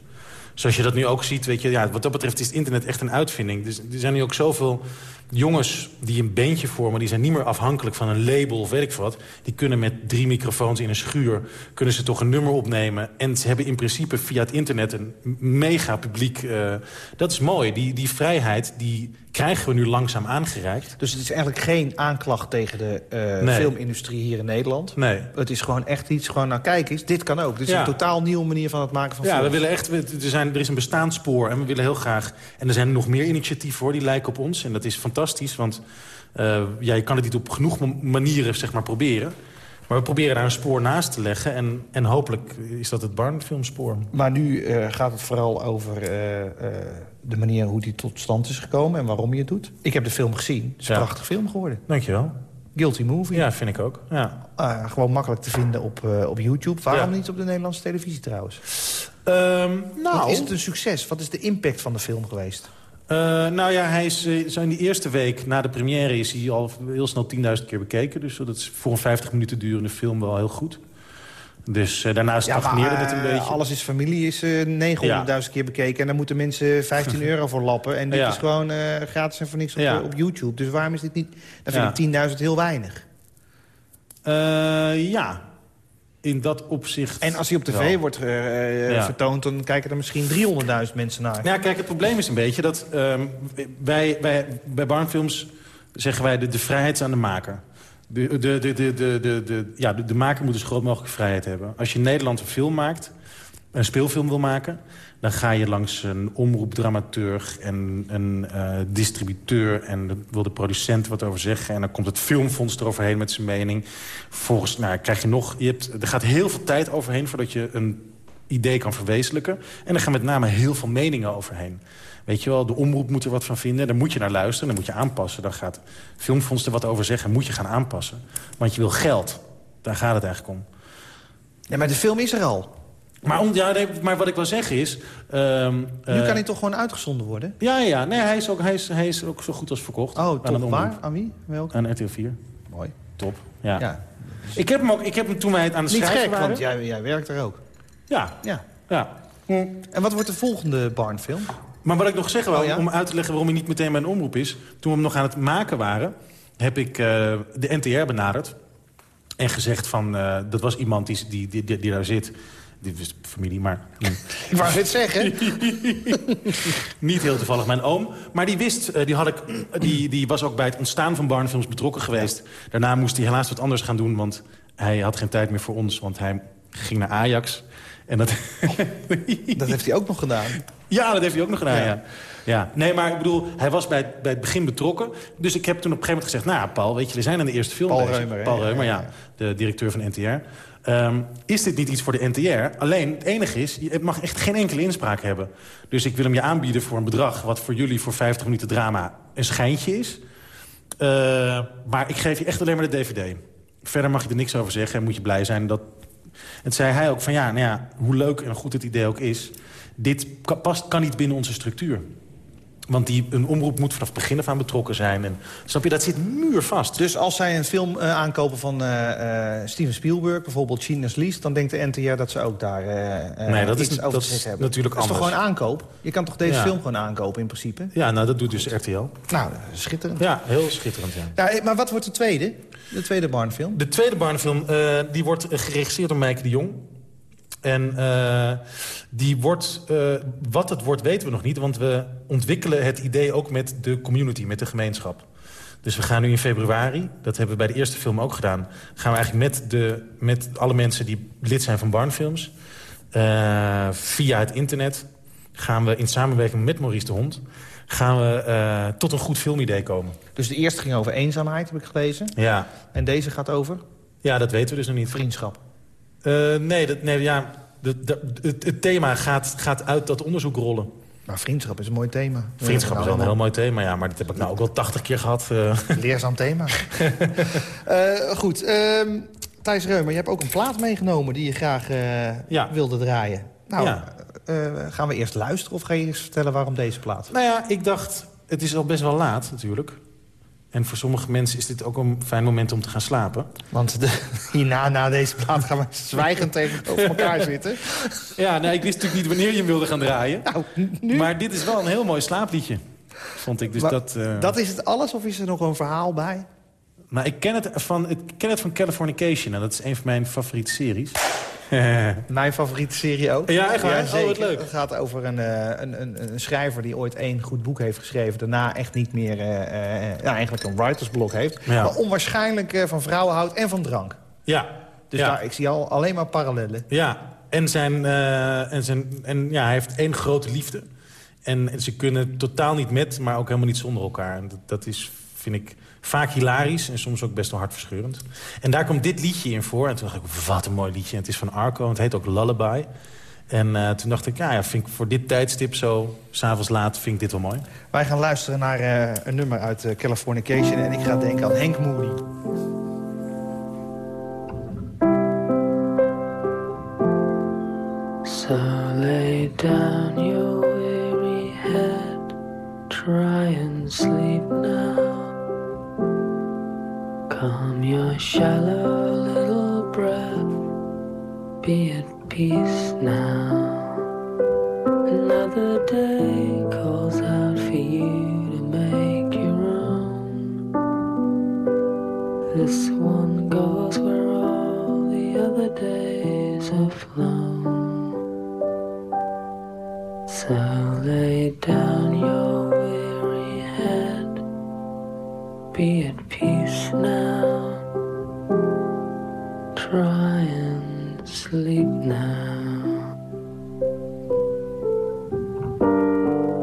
Speaker 4: Zoals je dat nu ook ziet, weet je, ja, wat dat betreft is het internet echt een uitvinding. Dus, er zijn nu ook zoveel jongens die een bandje vormen... die zijn niet meer afhankelijk van een label of weet ik wat. Die kunnen met drie microfoons in een schuur... kunnen ze toch een nummer opnemen. En ze hebben in principe via het internet een mega publiek. Uh, dat is mooi. Die, die vrijheid die krijgen we nu langzaam aangereikt.
Speaker 3: Dus het is eigenlijk geen aanklacht tegen de uh, nee. filmindustrie hier in Nederland?
Speaker 4: Nee.
Speaker 3: Het is gewoon echt iets, gewoon, nou kijk eens, dit kan ook. Dit is ja. een totaal nieuwe manier van het maken van
Speaker 4: ja,
Speaker 3: films.
Speaker 4: Ja, we willen echt, er, zijn, er is een bestaanspoor en we willen heel graag... en er zijn nog meer initiatieven voor, die lijken op ons. En dat is fantastisch, want uh, ja, je kan het niet op genoeg manieren zeg maar, proberen... Maar we proberen daar een spoor naast te leggen. En, en hopelijk is dat het Barnfilmspoor.
Speaker 3: Maar nu uh, gaat het vooral over uh, uh, de manier hoe die tot stand is gekomen... en waarom je het doet. Ik heb de film gezien. Het is een ja. prachtige film geworden.
Speaker 4: Dankjewel.
Speaker 3: Guilty Movie.
Speaker 4: Ja, vind ik ook. Ja.
Speaker 3: gewoon makkelijk te vinden op, op YouTube. Waarom ja. niet op de Nederlandse televisie trouwens?
Speaker 4: Um, nou,
Speaker 3: Wat is het een succes? Wat is de impact van de film geweest?
Speaker 4: Uh, nou ja, hij is, zo in die eerste week na de première is hij al heel snel 10.000 keer bekeken. Dus dat is voor een 50 minuten durende film wel heel goed. Dus uh, daarna stagneerde ja, het een beetje.
Speaker 3: Alles is familie is uh, 900.000 ja. keer bekeken. En daar moeten mensen 15 euro voor lappen. En dit ja. is gewoon uh, gratis en voor niks op, op, YouTube. Dus waarom is dit niet... Dan vind ik 10.000 heel weinig.
Speaker 4: ja, in dat opzicht...
Speaker 3: En als hij op tv wordt vertoond, dan kijken er misschien 300.000 mensen naar.
Speaker 4: Ja, kijk, het probleem is een beetje dat um, wij, wij, bij Barnfilms zeggen wij de, de vrijheid aan de maker. De, de, de, de, de, ja, de, maker moet dus groot mogelijk vrijheid hebben. Als je in Nederland een film maakt, een speelfilm wil maken... dan ga je langs een omroepdramaturg en een uh, distributeur... en dan wil de producent wat over zeggen... en dan komt het filmfonds eroverheen met zijn mening. Volgens, nou, krijg je nog... Je hebt, er gaat heel veel tijd overheen voordat je een idee kan verwezenlijken. En er gaan met name heel veel meningen overheen. Weet je wel, de omroep moet er wat van vinden. Daar moet je naar luisteren, dan moet je aanpassen. Dan gaat het filmfonds er wat over zeggen, moet je gaan aanpassen. Want je wil geld. Daar gaat het eigenlijk om.
Speaker 3: Ja, maar de film is er al.
Speaker 4: Maar, om, ja, nee, maar wat ik wil zeggen is... Um,
Speaker 3: nu kan hij toch gewoon uitgezonden worden?
Speaker 4: Ja, ja. Nee, hij is ook, hij is, hij is ook zo goed als verkocht.
Speaker 3: Oh, top. Aan Waar? Aan wie? Welke?
Speaker 4: Aan RTL 4.
Speaker 3: Mooi.
Speaker 4: Top. Ja. ja. Ik, heb hem ook, ik heb hem toen wij het aan het
Speaker 3: Niet
Speaker 4: schrijven
Speaker 3: gek,
Speaker 4: waren...
Speaker 3: want jij, jij werkt er ook.
Speaker 4: Ja.
Speaker 3: Ja.
Speaker 4: ja.
Speaker 3: Hm. En wat wordt de volgende Barnfilm?
Speaker 4: Maar wat ik nog zeggen wil, oh, ja? om uit te leggen waarom hij niet meteen bij een omroep is... toen we hem nog aan het maken waren, heb ik uh, de NTR benaderd... en gezegd van, uh, dat was iemand die, die, die, daar zit... Dit is familie, maar...
Speaker 3: ik wou het zeggen.
Speaker 4: niet heel toevallig mijn oom. Maar die wist, uh, die, had ik, die, die was ook bij het ontstaan van Barnfilms betrokken geweest. Daarna moest hij helaas wat anders gaan doen... want hij had geen tijd meer voor ons, want hij ging naar Ajax... En dat...
Speaker 3: dat heeft hij ook nog gedaan.
Speaker 4: Ja, dat heeft hij ook nog gedaan, ja. ja. ja. Nee, maar ik bedoel, hij was bij het, bij het begin betrokken. Dus ik heb toen op een gegeven moment gezegd... nou, Paul, weet je, we zijn aan de eerste film
Speaker 3: Paul. Reumer,
Speaker 4: Paul Reumer, ja, ja, de directeur van NTR. Um, is dit niet iets voor de NTR? Alleen, het enige is, je mag echt geen enkele inspraak hebben. Dus ik wil hem je aanbieden voor een bedrag... wat voor jullie voor 50 minuten drama een schijntje is. Uh, maar ik geef je echt alleen maar de DVD. Verder mag je er niks over zeggen en moet je blij zijn dat en zei hij ook van ja, nou ja, hoe leuk en goed het idee ook is... dit past, kan niet binnen onze structuur. Want die, een omroep moet vanaf het begin af aan betrokken zijn. En, snap je, dat zit muurvast.
Speaker 3: Dus als zij een film uh, aankopen van uh, uh, Steven Spielberg... bijvoorbeeld China's Least... dan denkt de NTR dat ze ook daar
Speaker 4: nee, dat
Speaker 3: iets
Speaker 4: is,
Speaker 3: over
Speaker 4: dat
Speaker 3: te zeggen hebben.
Speaker 4: natuurlijk
Speaker 3: dat is toch gewoon aankoop? Je kan toch deze
Speaker 4: Ja.
Speaker 3: film gewoon aankopen in principe?
Speaker 4: Ja, nou, dat doet dus RTL.
Speaker 3: Nou, schitterend.
Speaker 4: Ja, heel schitterend, ja.
Speaker 3: Ja, maar wat wordt de tweede? De tweede Barnfilm?
Speaker 4: De tweede Barnefilm, uh, die wordt eh, geregisseerd door Mijke de Jong. En uh, die wordt, uh, wat het wordt weten we nog niet... want we ontwikkelen het idee ook met de community, met de gemeenschap. Dus we gaan nu in februari, dat hebben we bij de eerste film ook gedaan... gaan we eigenlijk met, de, met alle mensen die lid zijn van Barnfilms... Uh, via het internet gaan we in samenwerking met Maurice de Hond... gaan we uh, tot een goed filmidee komen.
Speaker 3: Dus de eerste ging over eenzaamheid, heb ik gelezen.
Speaker 4: Ja,
Speaker 3: En deze gaat over
Speaker 4: ja dat weten we dus nog niet.
Speaker 3: vriendschap.
Speaker 4: Uh, nee, dat, nee ja, het, het thema gaat, gaat uit dat onderzoek rollen.
Speaker 3: Maar vriendschap is een mooi thema.
Speaker 4: Vriendschap is wel een heel mooi thema, ja, maar dat heb ik nou ook wel 80 keer gehad. Uh.
Speaker 3: Leerzaam thema. uh, goed, um, Thijs Reumer, je hebt ook een plaat meegenomen die je graag
Speaker 4: ja.
Speaker 3: wilde draaien. Nou,
Speaker 4: Ja.
Speaker 3: eh, gaan we eerst luisteren of ga je eerst vertellen waarom deze plaat?
Speaker 4: Nou ja, ik dacht, het is al best wel laat natuurlijk. En voor sommige mensen is dit ook een fijn moment om te gaan slapen.
Speaker 3: Want de, hierna, na deze plaat, gaan we zwijgend tegenover elkaar zitten.
Speaker 4: Ja, nou, ik wist natuurlijk niet wanneer je hem wilde gaan draaien.
Speaker 3: Nou, nu?
Speaker 4: Maar dit is wel een heel mooi slaapliedje, vond ik. Dus
Speaker 3: Maar
Speaker 4: dat, eh,
Speaker 3: Dat is het alles of is er nog een verhaal bij?
Speaker 4: Maar ik ken, het van, ik ken het van Californication. En dat is een van mijn favoriete series.
Speaker 3: Mijn favoriete serie ook.
Speaker 4: Ja, echt waar? Oh, wat leuk.
Speaker 3: Het gaat over een, eh, een, een, een schrijver die ooit één goed boek heeft geschreven. Daarna echt niet meer, ja, eigenlijk een writersblok heeft.
Speaker 4: Ja.
Speaker 3: Maar onwaarschijnlijk van vrouwen houdt en van drank.
Speaker 4: ja,
Speaker 3: Dus
Speaker 4: ja.
Speaker 3: daar, ik zie al alleen maar parallellen.
Speaker 4: Ja, en, zijn, en, zijn, en ja, hij heeft één grote liefde. En, en ze kunnen totaal niet met, maar ook helemaal niet zonder elkaar. En dat, dat is, vind ik, vaak hilarisch en soms ook best wel hartverscheurend. En daar komt dit liedje in voor. En toen dacht ik, wat een mooi liedje. En het is van Arco, en het heet ook Lullaby. En eh, toen dacht ik, ja, ja, vind ik voor dit tijdstip zo, s'avonds laat, vind ik dit wel mooi.
Speaker 3: Wij gaan luisteren naar eh, een nummer uit eh, Californication. En ik ga denken aan Henk Moody.
Speaker 8: So lay down your weary head, try and sleep now. Calm your shallow little breath, be at peace now. Another day calls out for you to make your own. This one goes where all the other days have flown. So lay down your be at peace now. Try and sleep now.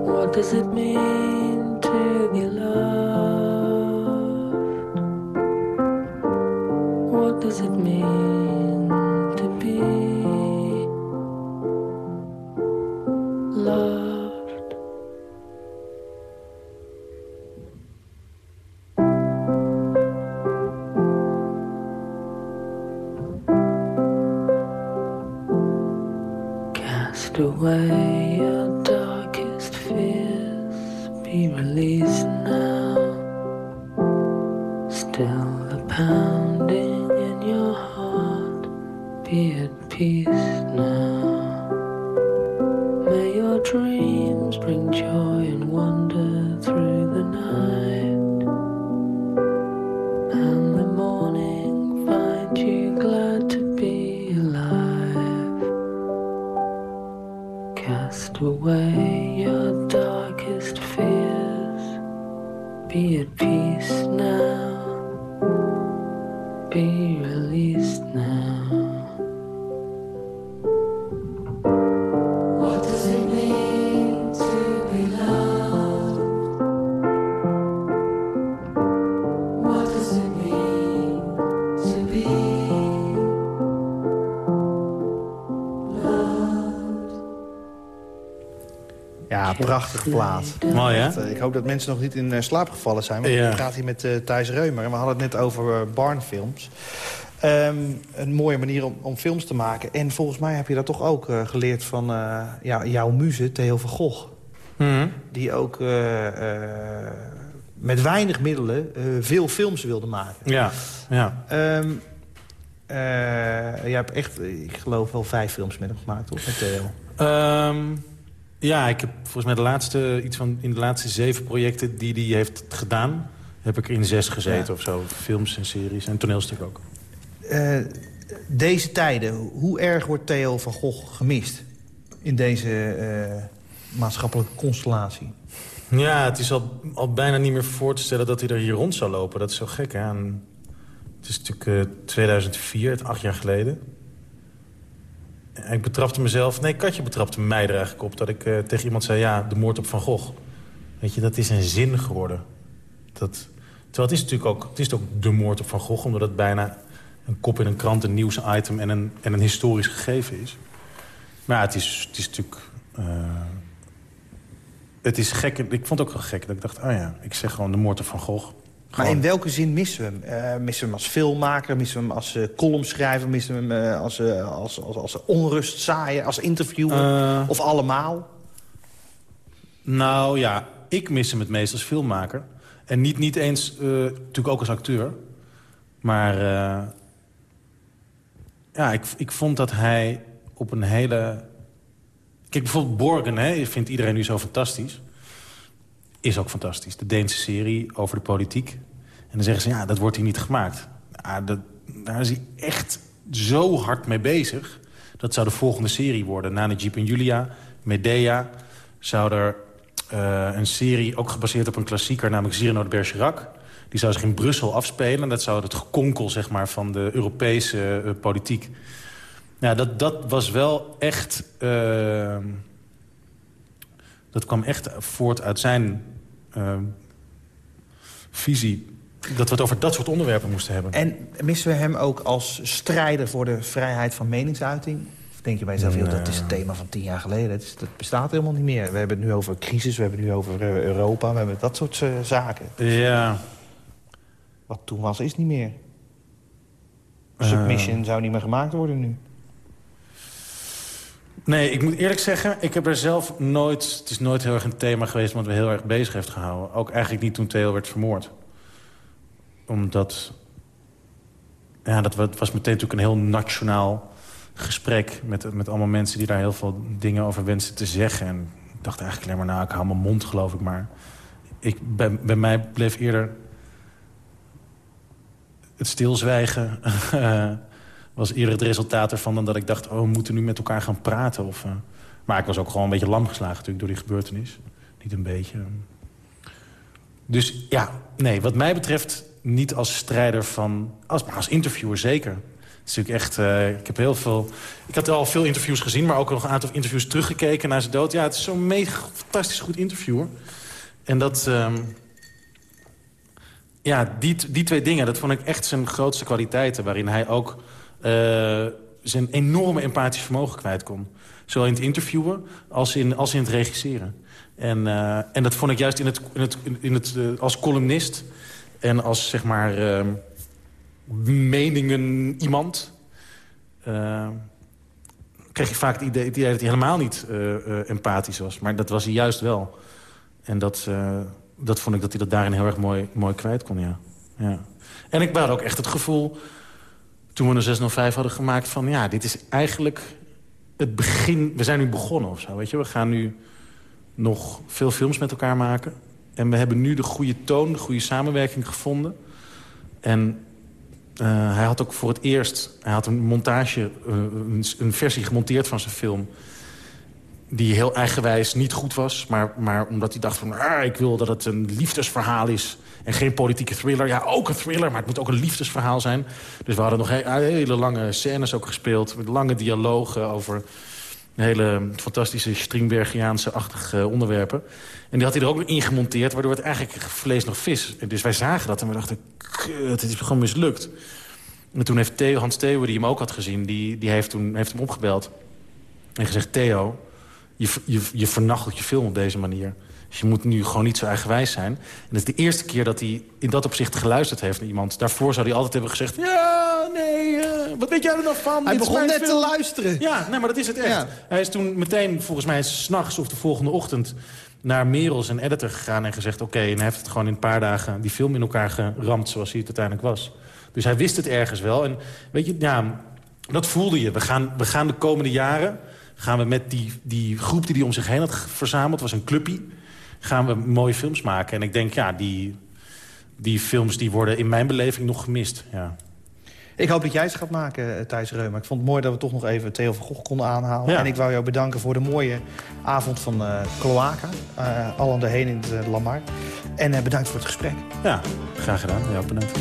Speaker 8: What does it mean to be loved? What does it mean the way
Speaker 3: Ja, prachtig plaat.
Speaker 4: Mooi, hè?
Speaker 3: Echt, eh, Ik hoop dat mensen nog niet in eh, slaap gevallen zijn. Want
Speaker 4: Ja.
Speaker 3: het gaat hier met eh, Thijs Reumer. En we hadden het net over barnfilms. Ehm, een mooie manier om, om films te maken. En volgens mij heb je dat toch ook geleerd van eh, ja, jouw muze, Theo van Gogh.
Speaker 4: Mhm.
Speaker 3: Die ook eh, eh, met weinig middelen eh, veel films wilde maken.
Speaker 4: Ja, ja.
Speaker 3: Ehm eh, jij hebt echt, ik geloof wel vijf films met hem gemaakt, toch? Met Theo.
Speaker 4: Ehm, ja, ik heb volgens mij de laatste, iets van in de laatste zeven projecten die hij heeft gedaan... heb ik in zes gezeten
Speaker 3: Ja.
Speaker 4: of zo. Films en series en toneelstuk ook.
Speaker 3: Eh, deze tijden, hoe erg wordt Theo van Gogh gemist? In deze eh, maatschappelijke constellatie.
Speaker 4: Ja, het is al, al bijna niet meer voor te stellen dat hij er hier rond zou lopen. Dat is zo gek, hè? En het is natuurlijk eh, 2004, het acht jaar geleden. Ik betrapte mezelf... Nee, Katje betrapte mij er eigenlijk op... dat ik eh, tegen iemand zei, ja, de moord op Van Gogh. Weet je, dat is een zin geworden. Dat, terwijl het is natuurlijk ook, het is ook de moord op Van Gogh... omdat het bijna een kop in een krant, een nieuwsitem... en een, en een historisch gegeven is. Maar ja, het is, het is natuurlijk... eh, het is gek. Ik vond het ook wel gek. Dat ik dacht, ah ja, ik zeg gewoon de moord op Van Gogh.
Speaker 3: Maar in welke zin missen we hem? Uh, missen we hem als filmmaker, missen we hem als uh, columnschrijver... missen we hem uh, als, als, als, als onrustzaaier, als interviewer? of allemaal?
Speaker 4: Nou ja, ik mis hem het meest als filmmaker. En niet, niet eens, natuurlijk ook als acteur. Maar ja, ik, ik vond dat hij op een hele... Kijk, bijvoorbeeld Borgen, hè, vindt iedereen nu zo fantastisch. Is ook fantastisch. De Deense serie over de politiek. En dan zeggen ze, ja, dat wordt hier niet gemaakt. Ja, dat, daar is hij echt zo hard mee bezig. Dat zou de volgende serie worden. Na Jeep en Julia, Medea... zou er uh, een serie, ook gebaseerd op een klassieker... namelijk Cyrano de Bergerac. Die zou zich in Brussel afspelen. Dat zou het gekonkel zeg maar, van de Europese uh, politiek. Ja, dat, dat was wel echt... Uh, dat kwam echt voort uit zijn visie dat we het over dat soort onderwerpen moesten hebben.
Speaker 3: En missen we hem ook als strijder voor de vrijheid van meningsuiting? Of denk je bij jezelf, nee. dat is het thema van tien jaar geleden. Dat, is, dat, bestaat helemaal niet meer. We hebben het nu over crisis, we hebben het nu over uh, Europa. We hebben dat soort uh, zaken.
Speaker 4: Ja.
Speaker 3: Wat toen was, is niet meer. Submission uh. zou niet meer gemaakt worden nu.
Speaker 4: Nee, ik moet eerlijk zeggen, ik heb er zelf nooit... Het is nooit heel erg een thema geweest wat me heel erg bezig heeft gehouden. Ook eigenlijk niet toen Theo werd vermoord omdat... Ja, dat was meteen natuurlijk een heel nationaal gesprek... Met, met allemaal mensen die daar heel veel dingen over wensen te zeggen. En ik dacht eigenlijk alleen maar, nou, ik hou mijn mond, geloof ik maar. Ik, bij, bij mij bleef eerder het stilzwijgen... was eerder het resultaat ervan dan dat ik dacht... oh, we moeten nu met elkaar gaan praten. Of, uh, maar ik was ook gewoon een beetje lam geslagen natuurlijk door die gebeurtenis. Niet een beetje. Dus ja, nee, wat mij betreft niet als strijder van... Als, maar als interviewer zeker. Het is natuurlijk echt... Uh, ik heb heel veel... Ik had al veel interviews gezien, maar ook nog een aantal interviews teruggekeken naar zijn dood. Ja, het is zo'n mega fantastisch goed interviewer. En dat... Um, ja, die, die twee dingen, dat vond ik echt zijn grootste kwaliteiten... waarin hij ook zijn enorme empathisch vermogen kwijt kon. Zowel in het interviewen als in, als in het regisseren. En, uh, en dat vond ik juist in het, in het, in het, uh, als columnist en als, zeg maar, meningen iemand... Kreeg je vaak het idee, het idee dat hij helemaal niet empathisch was. Maar dat was hij juist wel. En dat, dat vond ik dat hij dat daarin heel erg mooi, mooi kwijt kon, ja. ja. En ik had ook echt het gevoel, toen we een 605 hadden gemaakt... van ja, dit is eigenlijk het begin... We zijn nu begonnen of zo, weet je. We gaan nu nog veel films met elkaar maken. En we hebben nu de goede toon, de goede samenwerking gevonden. En uh, hij had ook voor het eerst... Hij had een montage, een, een, versie gemonteerd van zijn film... die heel eigenwijs niet goed was. Maar, maar omdat hij dacht van... Ah, ik wil dat het een liefdesverhaal is... en geen politieke thriller. Ja, ook een thriller, maar het moet ook een liefdesverhaal zijn. Dus we hadden nog he hele lange scènes ook gespeeld... met lange dialogen over hele fantastische Stringbergiaanse-achtige onderwerpen. En die had hij er ook in gemonteerd, waardoor het eigenlijk vlees nog vis. Dus wij zagen dat en we dachten, kut, het is gewoon mislukt. En toen heeft Theo, Hans Theo, die hem ook had gezien, die, die heeft, toen, heeft hem opgebeld. En gezegd, Theo, je, je, je vernachelt je film op deze manier. Dus je moet nu gewoon niet zo eigenwijs zijn. En dat is de eerste keer dat hij in dat opzicht geluisterd heeft naar iemand. Daarvoor zou hij altijd hebben gezegd... ja, nee, uh, wat weet jij er nog van?
Speaker 3: Hij begon net film. te luisteren.
Speaker 4: Ja, nee, maar dat is het echt. Ja. Hij is toen meteen, volgens mij, s'nachts of de volgende ochtend naar Merels, een editor, gegaan en gezegd... oké, okay, en hij heeft het gewoon in een paar dagen die film in elkaar geramd... zoals hij het uiteindelijk was. Dus hij wist het ergens wel. En weet je, ja, dat voelde je. We gaan, we gaan de komende jaren... gaan we met die, die groep die hij om zich heen had verzameld... was een clubje gaan we mooie films maken. En ik denk, ja, die, die films die worden in mijn beleving nog gemist. Ja.
Speaker 3: Ik hoop dat jij ze gaat maken, eh, Thijs Reuma. Ik vond het mooi dat we toch nog even Theo van Gogh konden aanhalen. En ik wou jou bedanken voor de mooie avond van uh, Cloaca. Uh, al aan de heen in het uh, Lamar. En uh, bedankt voor het gesprek.
Speaker 4: Ja, graag gedaan. Ja, bedankt.